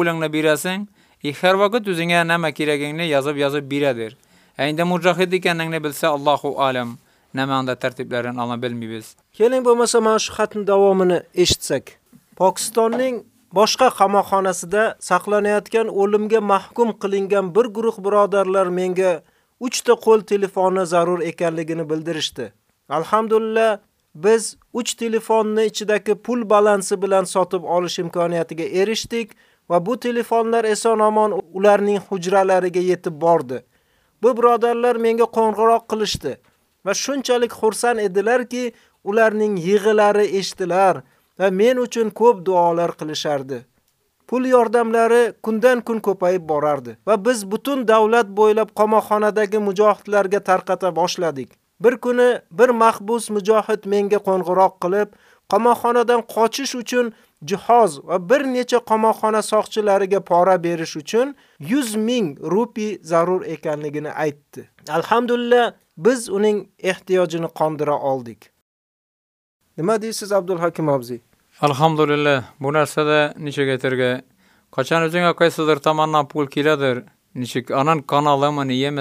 Har vaqt һәр nima үзеңә yozib-yozib язып-язып бирәдер. Ә инде муҗахид икәнеңне белсә, Аллаһу алам, нәмә анда тәртипләрен ала. Keling bo'lmasa mana shu xatning davomini eshitsak. Pokistonning boshqa qamoqxonasida saqlanayotgan o'limga mahkum qilingan bir guruh birodarlar menga 3 ta qo'l telefoni zarur ekanligini bildirishdi. Alhamdulillah biz 3 telefonni ichidagi pul balansi bilan sotib olish imkoniyatiga erishdik va bu telefonlar eson-omon ularning hujralariga yetib bordi. Bu birodarlar menga qo'ng'iroq qilishdi va shunchalik xursand edilarki, ularning yig'ilari eshitilar va men uchun ko'p duolar qilishardi. Pul yordamlari kundan kun ko'payib borardi va biz butun davlat bo'ylab qamoqxonadagi mujohidlarga tarqata boshladik. Bir kuni bir mahbus mujohid menga qo'ng'iroq qilib, qamoqxonadan qochish uchun jihoz va bir necha qamoqxona soqchilariga pora berish uchun 100 ming rupi zarur ekanligini aytdi. Alhamdulillah, biz uning ehtiyojini qondira oldik. Nima deysiz Abdul Hakim Abzi? Alhamdulillah, bu narsada nechaga terga qachon o'zingga qaysidir tomondan pul keladir, Ничек, анан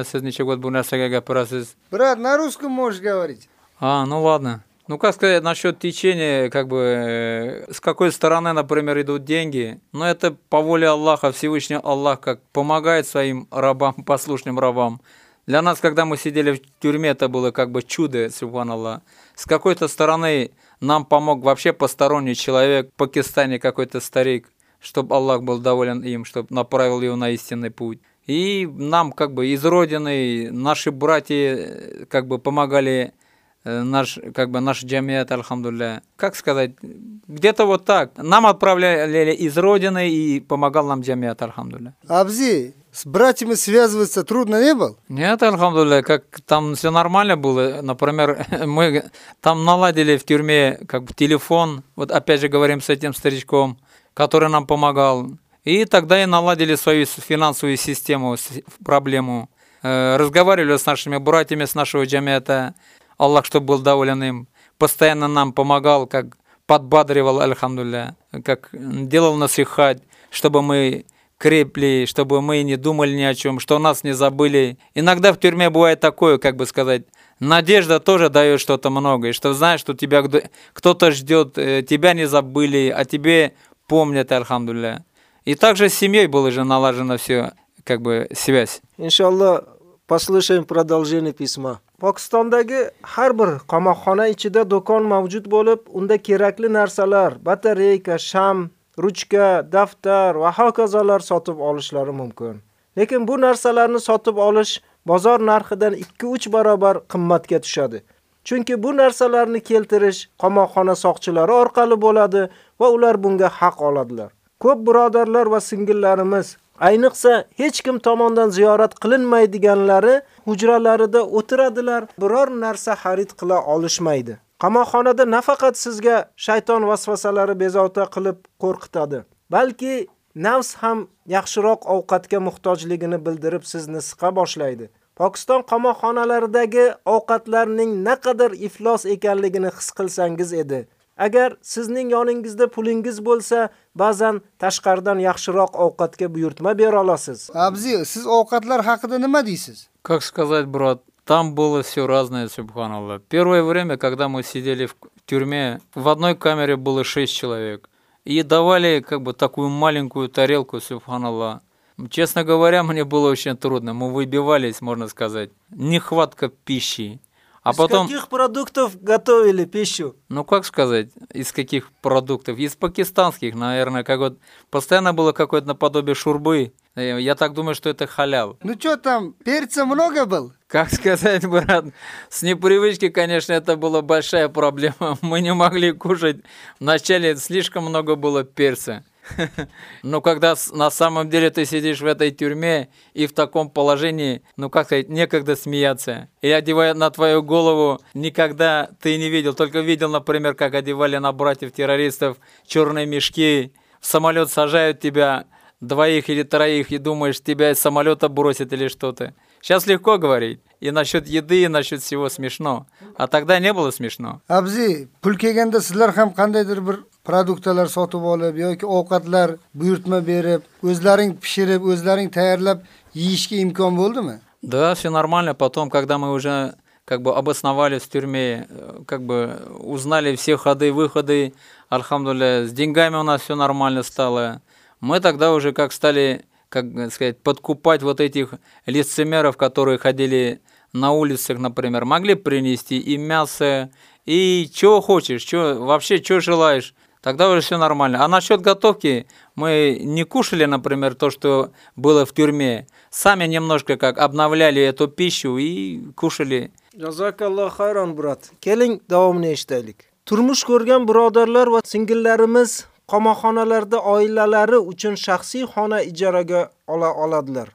сіз ничек вот bu narsaga gapirasiz? Брат, на русском можешь говорить. А, ну ладно. Ну, как сказать, насчет течения, как бы, с какой стороны, например, идут деньги, но ну, это по воле Аллаха, Всевышний Аллах, как помогает своим рабам, [laughs] послушным рабам. Для нас, когда мы сидели в тюрьме, это было как бы чудо, субханаллах. С какой-то стороны нам помог вообще посторонний человек, в Пакистане какой-то старик, чтобы Аллах был доволен им, чтобы направил его на истинный путь. И нам как бы из родины наши братья как бы помогали наш, как бы наш джамиат, альхамдулля. Как сказать, где-то вот так. Нам отправляли из родины и помогал нам джамиат, альхамдулля. Абзи, с братьями связываться трудно не было? Нет, альхамдулля, как там все нормально было. Например, [laughs] мы там наладили в тюрьме как бы телефон, вот опять же говорим с этим старичком, который нам помогал. И тогда и наладили свою финансовую систему, проблему. Э, разговаривали с нашими братьями, с нашего джамета. Аллах, чтобы был доволен им. Постоянно нам помогал, как подбадривал, альхамдулля, как делал насихать, чтобы мы крепли, чтобы мы не думали ни о чем, что нас не забыли. Иногда в тюрьме бывает такое, как бы сказать, надежда тоже дает что-то многое, что знаешь, что тебя кто-то ждет, э, тебя не забыли, а тебе помнят, альхамдулля. И также с семьей было же налажено все, как бы, связь. Иншаллах, послушаем продолжение письма. Pokistondagi har bir qamoqxona ichida do'kon mavjud bo'lib, unda kerakli narsalar, batareyka, sham, ruchka, daftar va hokazolar sotib olishlari mumkin. Lekin bu narsalarni sotib olish bozor narxidan 2-3 barobar qimmatga tushadi. Chunki bu narsalarni keltirish qamoqxona soqchilari orqali bo'ladi va ular bunga haq oladilar. Ko'p birodarlar va singillarimiz, ayniqsa hech kim tomonidan ziyorat qilinmaydiganlari hujralarida o'tiradilar, biror narsa xarid qila olishmaydi. Qamoqxonada nafaqat sizga shayton vasvasalari bezovta qilib qo'rqitadi, balki nafs ham yaxshiroq ovqatga muhtojligini bildirib sizni siqa boshlaydi. Pokiston qamoqxonalaridagi ovqatlarning naqadar iflos ekanligini his qilsangiz edi. Agar sizning yoningizda pulingiz bo'lsa, ba'zan tashqaridan yaxshiroq ovqatga buyurtma bera olasiz. Abzi, siz ovqatlar haqida nima deysiz? Как сказать, брат, там было все разное, субханаллах. Первое время, когда мы сидели в тюрьме, в одной камере было шесть человек. И давали как бы такую маленькую тарелку, субханаллах. Честно говоря, [laughs] мне было очень трудно. Мы выбивались, можно сказать. Нехватка пищи. А из потом... каких продуктов готовили пищу? Ну, как сказать, из каких продуктов? Из пакистанских, наверное, как вот постоянно было какое-то наподобие шурбы. Я так думаю, что это халял. Ну что там, перца много был? Как сказать, [laughs] брат, с непривычки, конечно, это была большая проблема. [laughs] Мы не могли кушать. Вначале слишком много было перца. [laughs] Но когда на самом деле ты сидишь в этой тюрьме и в таком положении, ну как сказать, некогда смеяться. И одевая на твою голову, никогда ты не видел, только видел, например, как одевали на братьев-террористов черные мешки, в самолет сажают тебя, двоих или троих, и думаешь, тебя из самолета бросят или что-то. Сейчас легко говорить. И насчет еды, и насчет всего смешно. А тогда не было смешно. Kelganda sizlar ham qandaydir bir produktlar sotib olib yoki ovqatlar buyurtma berib, o'zlaring pishirib, o'zlaring tayyorlab yeyishga imkon bo'ldimi? Да, все нормально. Потом, когда мы уже как бы обосновались в тюрьме, как бы узнали все ходы, выходы, альхамдулillah, с деньгами у нас все нормально стало. Мы тогда уже как стали как сказать, подкупать вот этих лицемеров, которые ходили на улицах, например, могли принести и мясо, и чего хочешь, чего, вообще что желаешь, тогда уже все нормально. А насчет готовки мы не кушали, например, то, что было в тюрьме. Сами немножко как обновляли эту пищу и кушали. Jazakalloh брат. brat. Keling, davomini eshitaylik. Turmush ko'rgan birodarlar va singillarimiz qamoqxonalarda oilalari uchun shaxsiy xona ijaraga ola oladilar.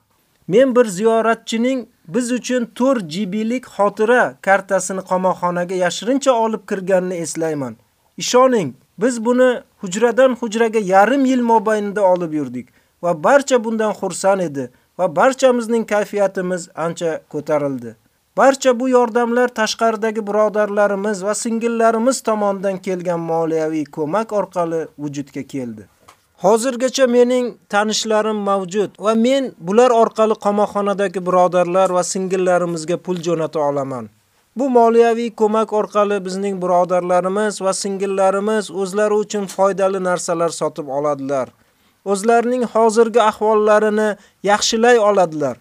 Men bir ziyoratchining biz uchun 4 GBlik xotira kartasini qamoqxonaga yashirincha olib kirganini eslayman. Ishoning, biz buni hujradan hujraga yarim yil mobaynida olib yurdik va barcha bundan xursand edi va barchamizning kayfiyatimiz ancha ko'tarildi. Barcha bu yordamlar tashqaridagi birodarlarimiz va singillarimiz tomonidan kelgan moliyaviy ko'mak orqali vujudga keldi. Hozirgacha mening tanishlarim mavjud va men bular orqali qamoqxonadagi birodarlar va singillarimizga pul jo'nata olaman. Bu moliyaviy ko'mak orqali bizning birodarlarimiz va singillarimiz o'zlari uchun foydali narsalar sotib oladilar. O'zlarining hozirgi ahvollarini yaxshilay oladilar.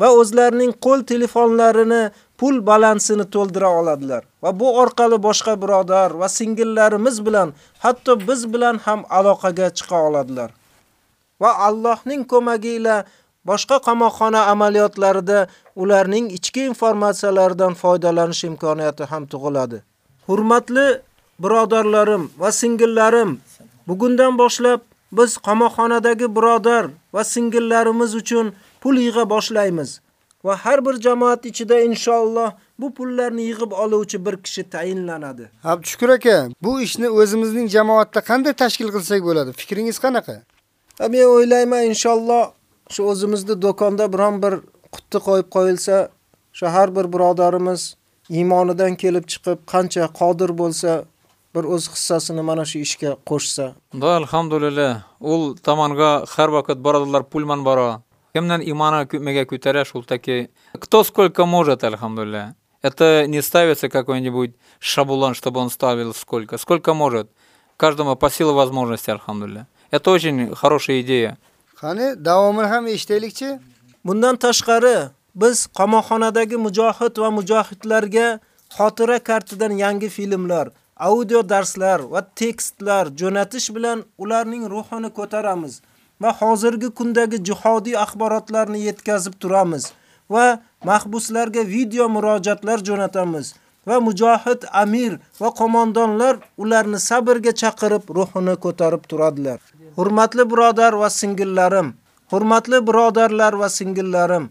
va o'zlarining qo'l telefonlarini pul balansini to'ldira oladilar va bu orqali boshqa birodar va singillarimiz bilan hatto biz bilan ham aloqaga chiqa oladilar. Va Allohning ko'magi bilan boshqa qamoqxona amaliyotlarida ularning ichki informatsiyalaridan foydalanish imkoniyati ham tug'iladi. Hurmatli birodarlarim va singillarim, bugundan boshlab biz qamoqxonadagi birodar va singillarimiz uchun pul yig'a boshlaymiz va har bir jamoat ichida inshaalloh bu pullarni yig'ib oluvchi bir kishi tayinlanadi. Abdu Shukur aka, bu ishni o'zimizning jamoatda qanday tashkil qilsak bo'ladi? Fikringiz qanaqa? Men o'ylayman inshaalloh shu o'zimizni do'konda biron bir qutti qo'yib qo'yilsa, shu har bir birodarimiz iymonidan kelib chiqib qancha qodir bo'lsa, bir o'z hissasini mana shu ishga qo'shsa. Да, alhamdulillah. ul tomonga har vaqt birodarlar pulman bora. Kimdan имана мега кутаря таки. Кто сколько может, альхамдулля. Это не ставится какой-нибудь шаблон, чтобы он ставил сколько. Сколько может. Каждому по силу возможности, альхамдулля. Это очень хорошая идея. Qani, davomini ham eshitaylikchi. Bundan tashqari, biz qamoqxonadagi mujohid va mujohidlarga xotira kartidan yangi filmlar, audio darslar va tekstlar jo'natish bilan ularning ruhini ko'taramiz. va hozirgi kundagi jihodiy axborotlarni yetkazib turamiz va mahbuslarga video murojaatlar jo'natamiz va mujohid amir va qo'mondonlar ularni sabrga chaqirib ruhini ko'tarib turadilar. Hurmatli birodar va singillarim, hurmatli birodarlar va singillarim,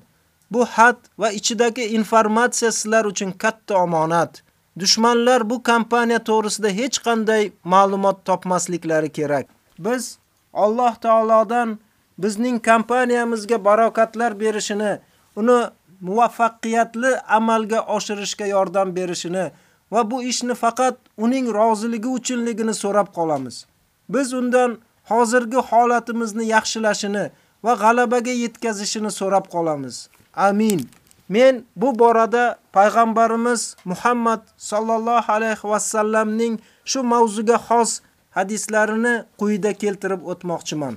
bu xat va ichidagi informatsiya sizlar uchun katta omonat. Dushmanlar bu kompaniya to'g'risida hech qanday ma'lumot topmasliklari kerak. Biz Alloh taolodan bizning kompaniyamizga barokatlar berishini, uni muvaffaqiyatli amalga oshirishga yordam berishini va bu ishni faqat uning roziligi uchunligini so'rab qolamiz. Biz undan hozirgi holatimizni yaxshilashini va g'alabaga yetkazishini so'rab qolamiz. Amin. Men bu borada payg'ambarimiz Muhammad sallallohu alayhi va sallamning shu mavzuga xos hadislarini quyida keltirib o'tmoqchiman.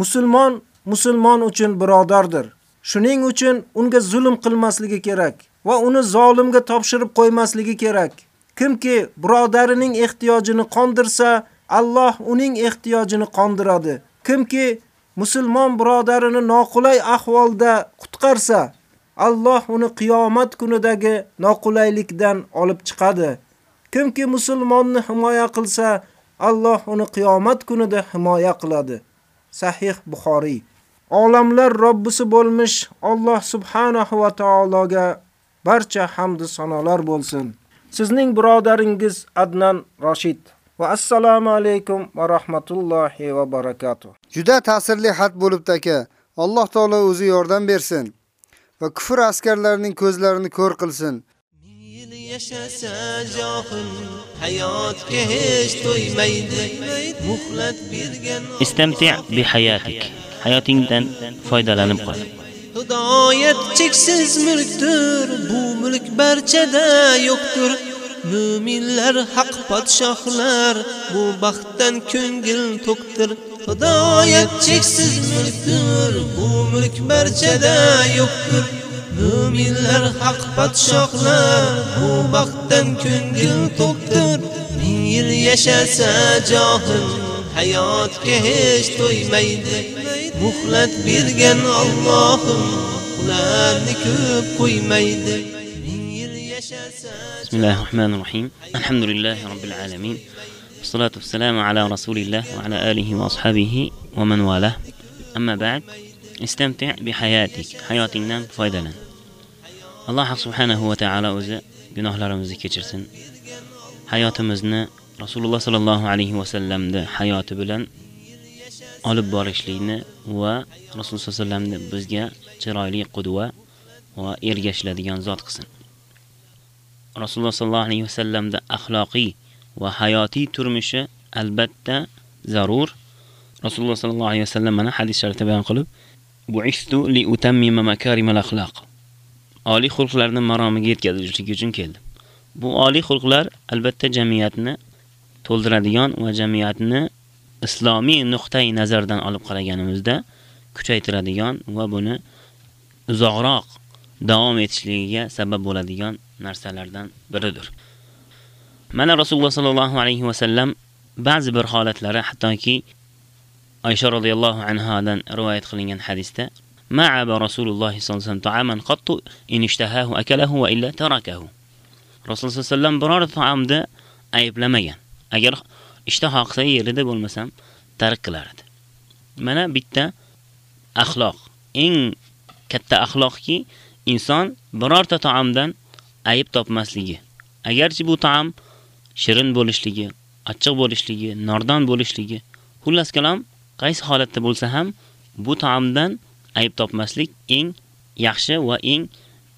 Musulmon musulmon uchun birodardir. Shuning uchun unga zulm qilmasligi kerak va uni zolimga topshirib qo'ymasligi kerak. Kimki birodarining ehtiyojini qondirsa, Alloh uning ehtiyojini qondiradi. Kimki musulmon birodarini noqulay ahvolda qutqarsa, Alloh uni qiyomat kunidagi noqulaylikdan olib chiqadi. Kimki musulmonni himoya qilsa, Alloh uni qiyomat kunida himoya qiladi. Sahih Buxoriy. Olamlar Robbisi bo'lmish Alloh subhanahu va taologa barcha hamd sanolar bo'lsin. Sizning birodaringiz Adnan Rashid. Va assalomu alaykum va rahmatullohi va barakatuh. Juda ta'sirli xat bo'libdi aka. Alloh taolo o'zi yordam bersin va kufr askarlarining ko'zlarini ko'r qilsin. yashasa johil hayotga hech to'ymaydi muhlat bergan istamti' bi hayatik hayotingdan foydalanib qol hidoyat cheksiz mulkdir bu mulk barchada yo'qdir Müminler haq podshohlar bu baxtdan ko'ngil to'kdir hidoyat cheksiz mulkdir bu mulk barchada yo'qdir. Müminler haq podshohlar bu baxtdan ko'ngil to'kdir ming yil yashasa johil hayotga hech to'ymaydi. Muhlat bergan Allohim ularni ko'p qo'ymaydi. بسم الله الرحمن الرحيم. الحمد لله رب العالمين. الصلاة والسلام على رسول الله وعلى آله وأصحابه ومن والاه. أما بعد استمتع بحياتك. حياتنا فايدة فضلا الله سبحانه وتعالى أزا جناه لرمز كترسن حياة مزنة رسول الله صلى الله عليه وسلم ده حياة بلن ألب بارشلين ورسول صلى الله عليه وسلم ده بزجا ترايلي قدوة وإرجش لديان زاد قسن rasululloh sallallohu alayhi vasallamda axloqiy va hayotiy turmushi albatta zarur. Rasululloh sallallohu alayhi vasallam mana hadis sharifda bayon qilib bu'istu li utammima makarimal axloq. Oliy xulqlarni maromiga yetkazishlik uchun keldi bu oliy xulqlar albatta jamiyatni to'ldiradigan va jamiyatni islomiy nuqtai nazardan olib qaraganimizda kuchaytiradigan va buni uzoqroq davom etishligiga sabab bo'ladigan narsalardan biridir. Mana Rasululloh sallallohu alayhi va sallam ba'zi bir holatlari hattoki Oysha radhiyallohu anhadan rivoyat qilingan hadisda ma'aba Rasululloh sallallohu alayhi vasallam ta'aman qattu in ishtahahu akalahu va illa tarakahu. Rasululloh sallallohu alayhi vasallam biror taomda ayblamagan. Agar ishtaha qilsa yerida bo'lmasam tark qilar edi. Mana bitta axloq, eng katta axloqki inson birorta taomdan ayib topmasligi. Agarchi bu taom shirin bo'lishligi, achchiq bo'lishligi, nordon bo'lishligi, xullas kalam qaysi holatda bo'lsa ham bu taomdan ayib topmaslik eng yaxshi va eng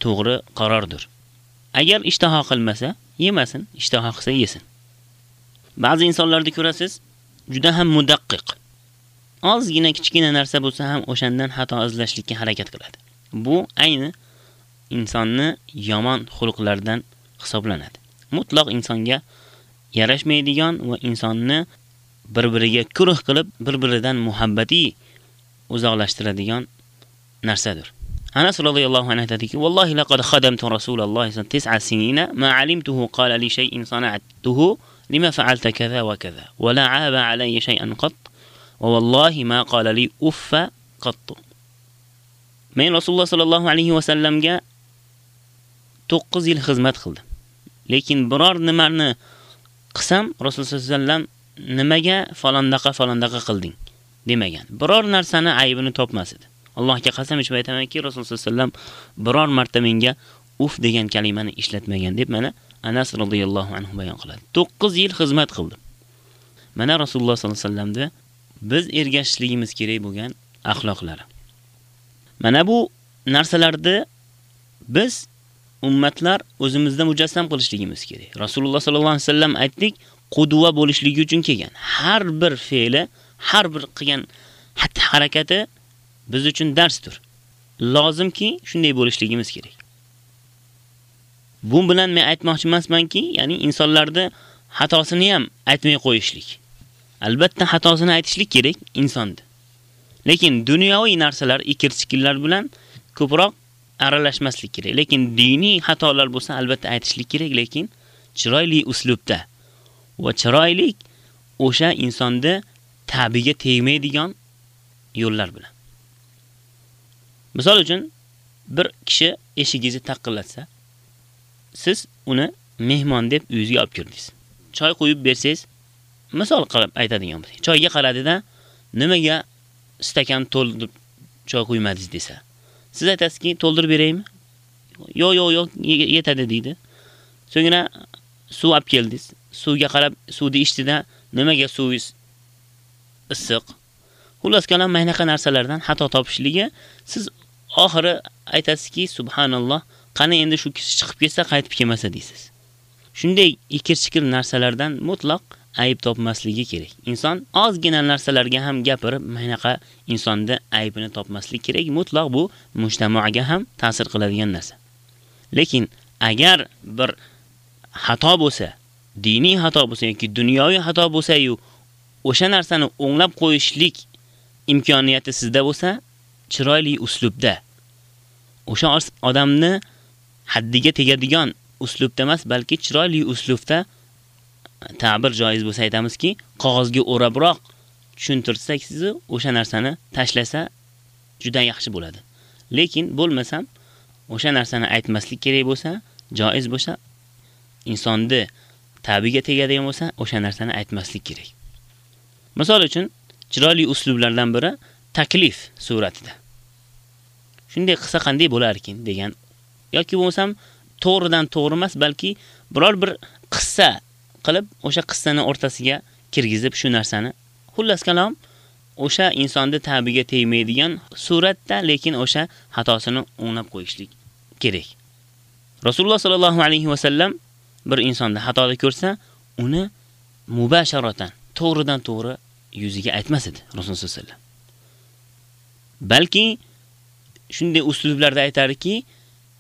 to'g'ri qarordir. Agar ishtaha qilmasa, yemasin, ishtaha qilsa yesin. Ba'zi insonlarni ko'rasiz, juda ham mudaqqiq. Ozgina kichkina narsa bo'lsa ham o'shandan xato izlashlikka harakat qiladi. Bu ayni insonni yomon xulqlardan hisoblanadi. Mutlaq insonga yarashmaydigan va insonni bir-biriga kuruh qilib, bir-biridan muhabbati uzoqlashtiradigan narsadir. Anas radhiyallohu anhu aytadiki: "Vallohi laqad khadamtu Rasululloh tis'a sinina ma alimtuhu qala li shay'in sana'tuhu lima fa'alta kaza va kaza wa la 'aba alayya shay'an qat va vallohi ma qala li uffa qat." Men Rasululloh sallallohu alayhi va sallamga 9 yil xizmat qildi. Lekin biror nimani qilsam, Rasululloh sallallohu alayhi vasallam nimaga falondaqa falondaqa qilding demagan. Biror narsani aybini topmas edi. Allohga qasam ichib aytamanki, Rasululloh sallallohu alayhi vasallam biror marta menga uf degan kalimani ishlatmagan deb mana Anas radhiyallohu anhu bayon qiladi. 9 yil xizmat qildi. Mana Rasululloh sallallohu alayhi vasallamda biz ergashishligimiz kerak bo'lgan axloqlari. Mana bu narsalarni biz ummatlar o'zimizda mujassam qilishligimiz kerak. Rasululloh sallallohu alayhi vasallam aytdik, qudva bo'lishligi uchun kelgan. Har bir fe'li, har bir qilgan hatto harakati biz uchun darsdir. Lozimki shunday bo'lishligimiz kerak. Bu bilan men aytmoqchi emasmanki, ya'ni insonlarda xatosini ham aytmay qo'yishlik. Albatta xatosini aytishlik kerak insonda. Lekin dunyoviy narsalar, ikirchiklar bilan ko'proq aralashmaslik kerak. Lekin diniy xatolar bo'lsa albatta aytishlik kerak, lekin chiroyli uslubda va chiroylik o'sha insonda tabiga tegmaydigan yo'llar bilan. Misol uchun bir kishi eshigingizni taqillatsa, siz uni mehmon deb uyingizga olib kirdingiz. Choy qo'yib bersangiz, misol qilib aytadigan bo'lsak, choyga qaradida nimaga stakan to'ldirib choy qo'ymadingiz desa, siz aytasizki, to'ldirib beraymi? Yo'q, yo'q, yo'q, yetadi deydi. So'ngra suv olib keldingiz. Suvga qarab, suvni ichdida nimaga suvingiz issiq? Xullas qalam maynaqa narsalardan xato topishligi siz oxiri aytasizki, subhanalloh, qani endi shu kishi chiqib ketsa qaytib kelmasa deysiz. Shunday ikir-chikir narsalardan mutlaq ayb topmasligi kerak. Inson ozgina narsalarga ham gapirib, maynaqa insonda aybini topmaslik kerak. Mutlaq bu mujtamoaga ham ta'sir qiladigan narsa. Lekin agar bir xato bo'lsa, diniy xato bo'lsa yoki dunyoviy xato bo'lsa-yu, o'sha narsani o'nglab qo'yishlik imkoniyati sizda bo'lsa, chiroyli uslubda o'sha odamni haddiga tegadigan uslubda emas, balki chiroyli uslubda ta'bir joiz bo'lsa aytamizki, qog'ozga o'rabroq tushuntirsak sizni o'sha narsani tashlasa juda yaxshi bo'ladi. Lekin bo'lmasam o'sha narsani aytmaslik kerak bo'lsa, joiz bo'lsa, insonni tabiga tegadigan bo'lsa, o'sha narsani aytmaslik kerak. Misol uchun, chiroyli uslublardan biri taklif suratida. Shunday qilsa qanday bo'lar ekan degan yoki bo'lmasam to'g'ridan to'g'ri emas, balki biror bir qissa qilib o'sha qissani o'rtasiga kirgizib shu narsani xullas kalom o'sha insonni tabiga tegmaydigan suratda, lekin o'sha xatosini o'nglab qo'yishlik kerak. Rasululloh sallallohu alayhi va sallam bir insonda xatoda ko'rsa, uni mubasharatan, to'g'ridan to'g'ri yuziga aytmas edi Rasululloh sallallohu alayhi vasallam. Balki shunday uslublarda aytardiki,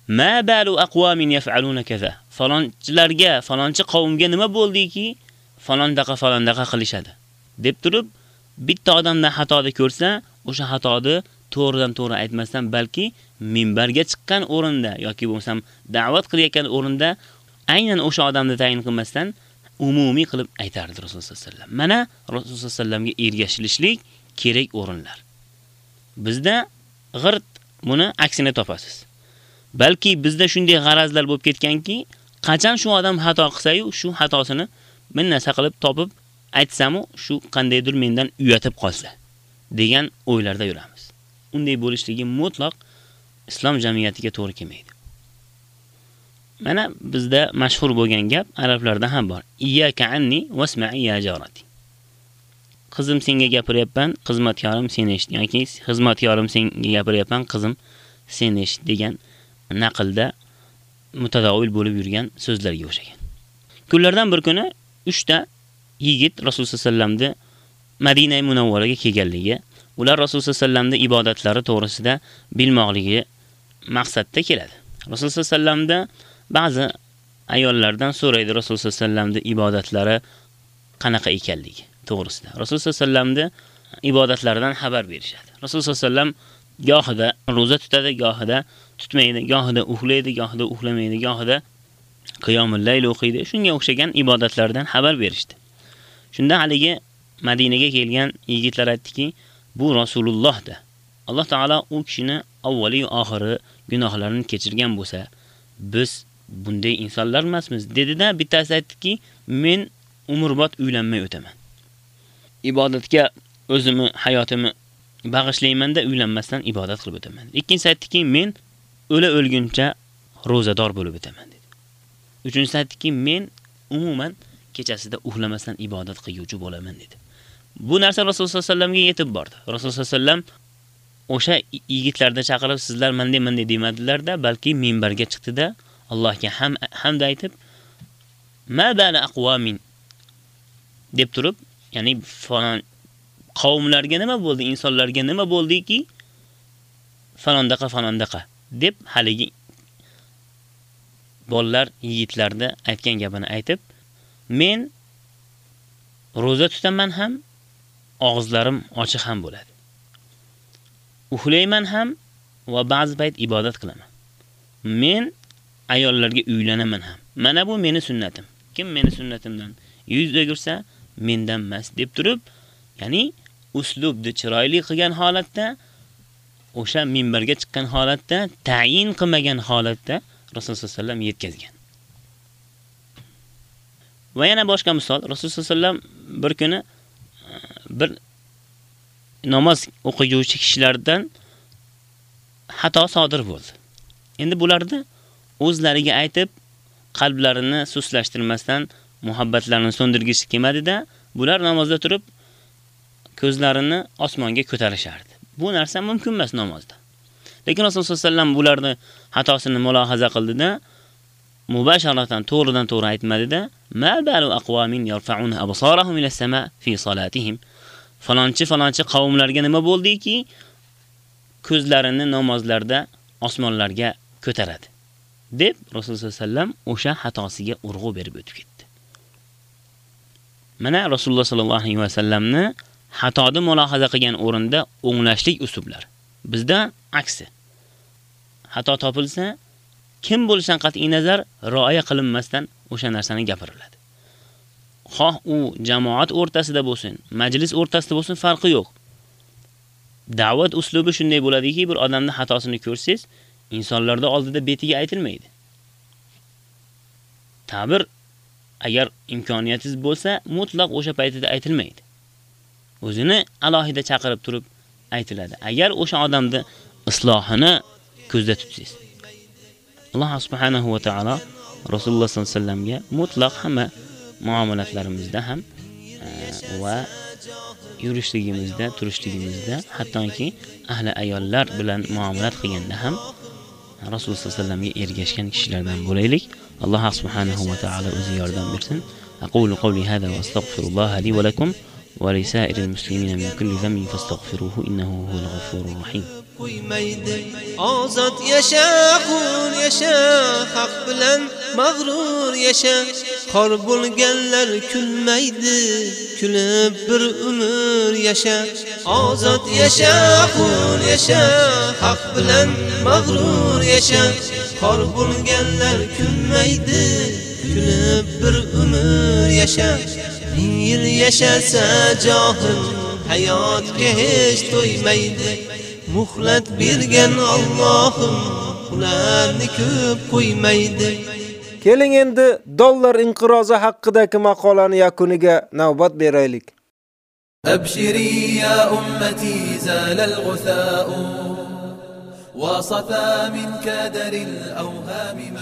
ma balu aqwamin yaf'aluna kaza. Falonchilarga, falonchi qavmga nima bo'ldiki, falondaqa falondaqa qilishadi. deb turib, bitta odamdan xatoni ko'rsa, o'sha xatoni to'g'ridan to'g'ri aytmasdan, balki minbarga chiqqan o'rinda yoki bo'lsam da'vat qilayotgan o'rinda aynan o'sha odamni tayin qilmasdan umumiy qilib aytardi Rasululloh sollallohu alayhi vasallam. Mana Rasululloh sollallohu alayhi vasallamga ergashilishlik kerak o'rinlar. Bizda g'irt buni aksini topasiz. Balki bizda shunday g'arazlar bo'lib ketganki, qachon shu odam xato qilsa-yu, shu xatosini men narsa qilib topib aytsamu, shu qandaydir mendan uyatib qolsa degan o'ylarda yuramiz. Unday bo'lishligi mutlaq islom jamiyatiga to'g'ri kelmaydi. Mana bizda mashhur bo'lgan gap arablarda ham bor. Iyyaka anni wasma'i ya jarati. Qizim senga gapiryapman, xizmatkorim seni eshit yoki xizmatkorim senga gapiryapman, qizim seni eshit degan naqlda mutadavil bo'lib yurgan so'zlarga o'xshagan. Kunlardan bir kuni 3 ta yigit Rasululloh sallamni Madina Munawvaraga kelganligi, ular Rasululloh sallamni ibodatlari to'g'risida bilmoqligi maqsadda keladi. Rasululloh sallamda ba'zi ayollardan so'raydi Rasululloh sallamni ibodatlari qanaqa ekanligi to'g'risida. Rasululloh sallamni ibodatlaridan xabar berishadi. Rasululloh sallam gohida roza tutadi, gohida tutmaydi, gohida uxlaydi, gohida uxlamaydi, gohida qiyomul layl o'qiydi. Shunga o'xshagan ibodatlardan xabar berishdi. Shunda haligi Madinaga kelgan yigitlar aytdiki, bu Rasulullohda. Alloh taolo u kishini avvali va oxiri gunohlarini kechirgan bo'lsa, biz bunday insonlar emasmiz, dedida bittasi aytdiki, men umrbod uylanmay o'taman. Ibodatga o'zimni hayotimni bag'ishlayman-da uylanmasdan ibodat qilib o'taman. Ikkinchisi aytdiki, men o'la o'lguncha rozador bo'lib o'taman dedi. Uchinchisi aytdiki, men umuman kechasida uxlamasdan ibodat qiluvchi bo'laman dedi. Bu narsa Rasululloh sollallohu alayhi vasallamga yetib bordi. Rasululloh sollallohu alayhi vasallam o'sha yigitlarni chaqirib sizlar menday menday demadilar-da, balki minbarga chiqdi-da, Allohga ham hamd aytib, ma bala aqwamin deb turib, ya'ni falon qavmlarga nima bo'ldi, insonlarga nima bo'ldiki, falondaqa falondaqa deb haligi bolalar yigitlarda aytgan gapini aytib, men roza tutaman ham, og'izlarim ochiq ham bo'ladi. Uxlayman ham va ba'zi payt ibodat qilaman. Men ayollarga uylanaman ham. Mana bu meni sunnatim. Kim meni sunnatimdan yuz o'girsa, mendan emas deb turib, ya'ni uslubni chiroyli qilgan holatda o'sha minbarga chiqqan holatda, tayin qilmagan holatda Rasululloh sollallohu alayhi vasallam yetkazgan. Va yana boshqa misol, Rasululloh sollallohu alayhi vasallam bir kuni e, bir namoz o'qiguvchi kishilardan xato sodir bo'ldi. Endi bularni o'zlariga aytib, qalblarini suslashtirmasdan muhabbatlarini so'ndirgisi kelmadi-da, bular namozda turib ko'zlarini osmonga ko'tarishardi. Bu narsa mumkin emas namozda. Lekin Rasululloh sollallohu alayhi vasallam bularni xatosini mulohaza qildida, mubasharatan to'g'ridan to'g'ri aytmadida, ma balu aqwamin yarfa'una absarahum ila as-sama fi salatihim. Falonchi falonchi qavmlarga nima bo'ldiki, ko'zlarini namozlarda osmonlarga ko'taradi. deb Rasululloh sallam alayhi o'sha xatosiga urg'u berib o'tib ketdi. Mana Rasululloh sallallohu alayhi va sallamni xatoni mulohaza qilgan o'rinda o'nglashlik uslublar. Bizda aksi. Xato topilsa, kim bo'lishidan qat'iy nazar rioya qilinmasdan o'sha narsani gapiriladi. Xoh u jamoat o'rtasida bo'lsin, majlis o'rtasida bo'lsin farqi yo'q. Da'vat uslubi shunday bo'ladiki, bir odamning xatosini ko'rsangiz, insonlarda oldida betiga aytilmaydi. Ta'bir agar imkoniyatingiz bo'lsa, mutlaq o'sha paytida aytilmaydi. O'zini alohida chaqirib turib aytiladi. Agar o'sha odamni islohini ko'zda tutsangiz. Alloh subhanahu va taolo Rasululloh sollallohu alayhi vasallamga mutlaq hamma muomalatlarimizda ham e, va yurishligimizda, turishligimizda, hattoki ahli ayollar bilan muomalat qilganda ham Rasululloh sollallohu alayhi vasallamga ergashgan kishilardan bo'laylik. Alloh subhanahu va taolo o'zi yordam bersin. Aqulu qawli hada va astagfirulloha li va lakum va lisairil muslimina min kulli dhanbin fastaghfiruhu innahu huval ghafurur rahim. ozod yasha qul yasha haq bilan mag'rur yasha xor bo'lganlar kulmaydi kulib bir umr yasha ozod yasha qul yasha haq bilan mag'rur yasha xor bo'lganlar kulmaydi kulib bir umr yasha ming yil yashasa johil hayotga hech to'ymaydi. Muhlat bergan Allohim ularni ko'p qo'ymaydi. Keling endi dollar inqirozi haqidagi maqolani yakuniga navbat beraylik. Abshiri ya ummati zalal ghusao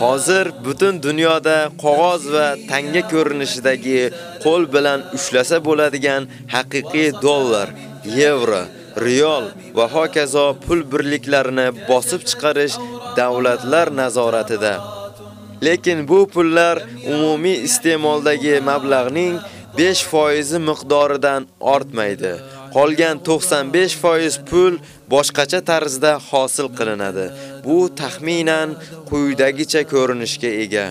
Hozir butun dunyoda qog'oz va tanga ko'rinishidagi qo'l bilan ushlasa bo'ladigan haqiqiy dollar, yevro, riyol va hokazo pul birliklarini bosib chiqarish davlatlar nazoratida. Lekin bu pullar umumiy iste'moldagi mablag'ning 5% miqdoridan ortmaydi. Qolgan 95% pul boshqacha tarzda hosil qilinadi. Bu taxminan quyidagicha ko'rinishga ega.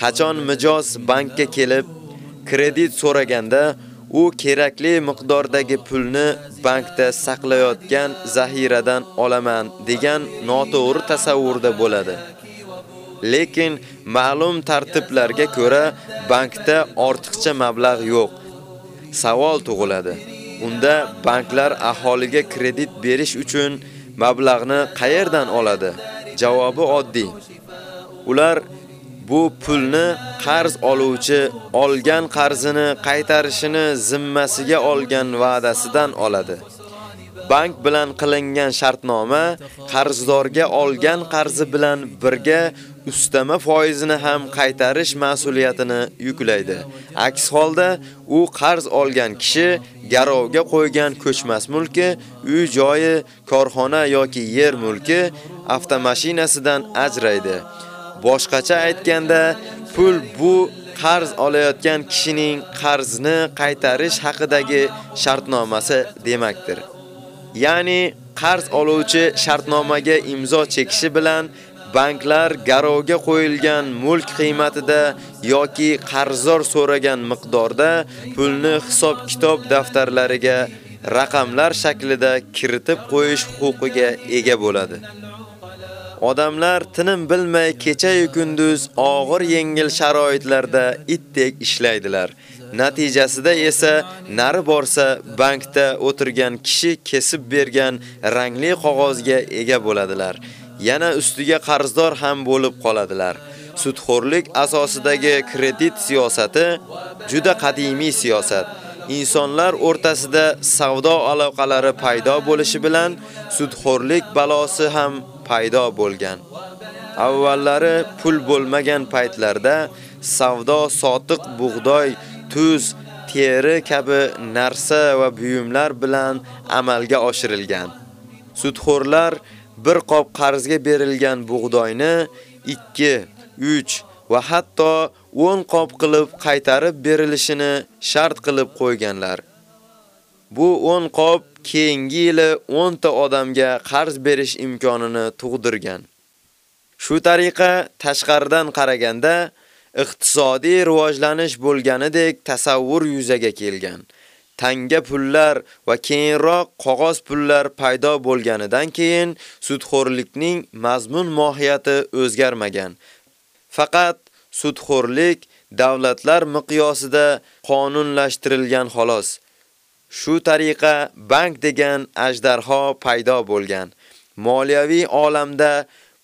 Qachon mijoz bankka kelib kredit so'raganda u kerakli miqdordagi pulni bankda saqlayotgan zaxiradan olaman degan noto'g'ri tasavvurda bo'ladi. Lekin ma'lum tartiblarga ko'ra bankda ortiqcha mablag' yo'q. Savol tug'iladi. Unda banklar aholiga kredit berish uchun mablag'ni qayerdan oladi? Javobi oddiy. Ular bu pulni qarz oluvchi olgan qarzini qaytarishini zimmasiga olgan va'dasidan oladi. Bank bilan qilingan shartnoma qarzdorga olgan qarzi bilan birga ustama foizini ham qaytarish mas'uliyatini yuklaydi. Aks holda u qarz olgan kishi garovga qo'ygan ko'chmas mulki, uy joyi, korxona yoki yer mulki avtomashinasidan ajraydi. Boshqacha aytganda, pul bu qarz olayotgan kishining qarzni qaytarish haqidagi shartnomasi demakdir. Ya'ni qarz oluvchi shartnomaga imzo chekishi bilan banklar garovga qo'yilgan mulk qiymatida yoki qarzdor so'ragan miqdorda pulni hisob-kitob daftarlariga raqamlar shaklida kiritib qo'yish huquqiga ega bo'ladi. Odamlar tinim bilmay kecha-yu kunduz og'ir yengil sharoitlarda itdek ishlaydilar. Natijasida esa nari borsa bankda o'tirgan kishi kesib bergan rangli qog'ozga ega bo'ladilar. Yana ustiga qarzdor ham bo'lib qoladilar. Sudxo'rlik asosidagi kredit siyosati juda qadimiy siyosat. Insonlar o'rtasida savdo aloqalari paydo bo'lishi bilan sudxo'rlik balosi ham paydo bo'lgan. Avvallari pul bo'lmagan paytlarda savdo sotiq bug'doy, tuz, teri kabi narsa va buyumlar bilan amalga oshirilgan. Sudxo'rlar bir qop qarzga berilgan bug'doyni 2, 3 va hatto 10 qop qilib qaytarib berilishini shart qilib qo'yganlar. Bu 10 qop keyingi yili 10 ta odamga qarz berish imkonini tug'dirgan. Shu tariqa tashqaridan qaraganda iqtisodiy rivojlanish bo'lganidek tasavvur yuzaga kelgan. Tanga pullar va keyinroq qog'oz pullar paydo bo'lganidan keyin sudxo'rlikning mazmun mohiyati o'zgarmagan. Faqat sudxo'rlik davlatlar miqyosida qonunlashtirilgan xolos. Shu tariqa bank degan ajdarho paydo bo'lgan. Moliyaviy olamda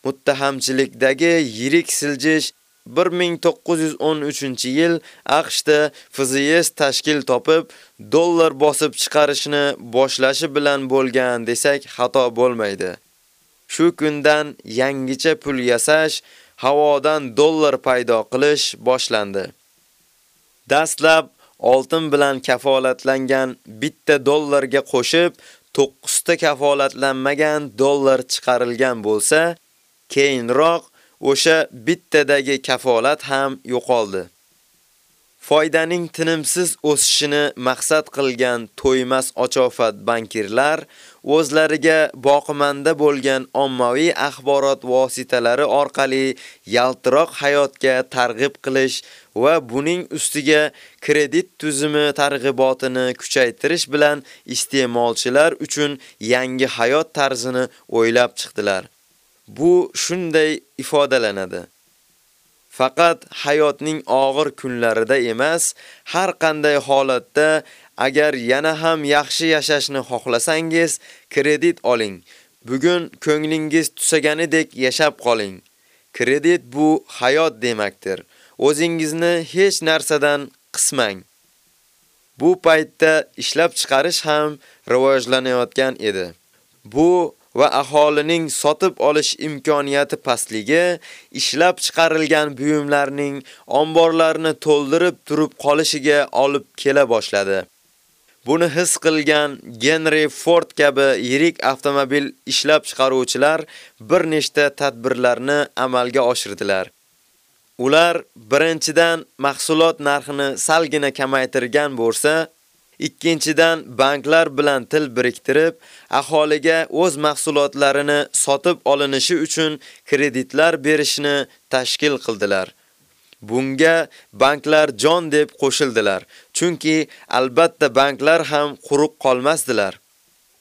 muttahamchilikdagi yirik siljish 1913-yil AQShda FZS tashkil topib, dollar bosib chiqarishni boshlashi bilan bo'lgan desak xato bo'lmaydi. Shu kundan yangicha pul yasash, havodan dollar paydo qilish boshlandi. Dastlab oltin bilan kafolatlangan bitta dollarga qo'shib 9 ta kafolatlanmagan dollar chiqarilgan bo'lsa, keyinroq o'sha bittadagi kafolat ham yo'qoldi. Foydaning tinimsiz o'sishini maqsad qilgan to'ymas ochofat bankirlar o'zlariga boqimanda bo'lgan ommaviy axborot vositalari orqali yaltiroq hayotga targ'ib qilish va buning ustiga kredit tuzumi targ'ibotini kuchaytirish bilan iste'molchilar uchun yangi hayot tarzini o'ylab chiqdilar. Bu shunday ifodalanadi. Faqat hayotning og'ir kunlarida emas, har qanday holatda agar yana ham yaxshi yashashni xohlasangiz, kredit oling. Bugun ko'nglingiz tusaganidek yashab qoling. Kredit bu hayot demakdir. O'zingizni hech narsadan qismang. Bu paytda ishlab chiqarish ham rivojlanayotgan edi. Bu va aholining sotib olish imkoniyati pastligi ishlab chiqarilgan buyumlarning omborlarni to'ldirib turib qolishiga olib kela boshladi. Buni his qilgan Henry Ford kabi yirik avtomobil ishlab chiqaruvchilar bir nechta tadbirlarni amalga oshirdilar. Ular birinchidan mahsulot narxini salgina kamaytirgan bo'lsa, ikkinchidan banklar bilan til biriktirib, aholiga o'z mahsulotlarini sotib olinishi uchun kreditlar berishni tashkil qildilar. Bunga banklar jon deb qo'shildilar, chunki albatta banklar ham quruq qolmasdilar.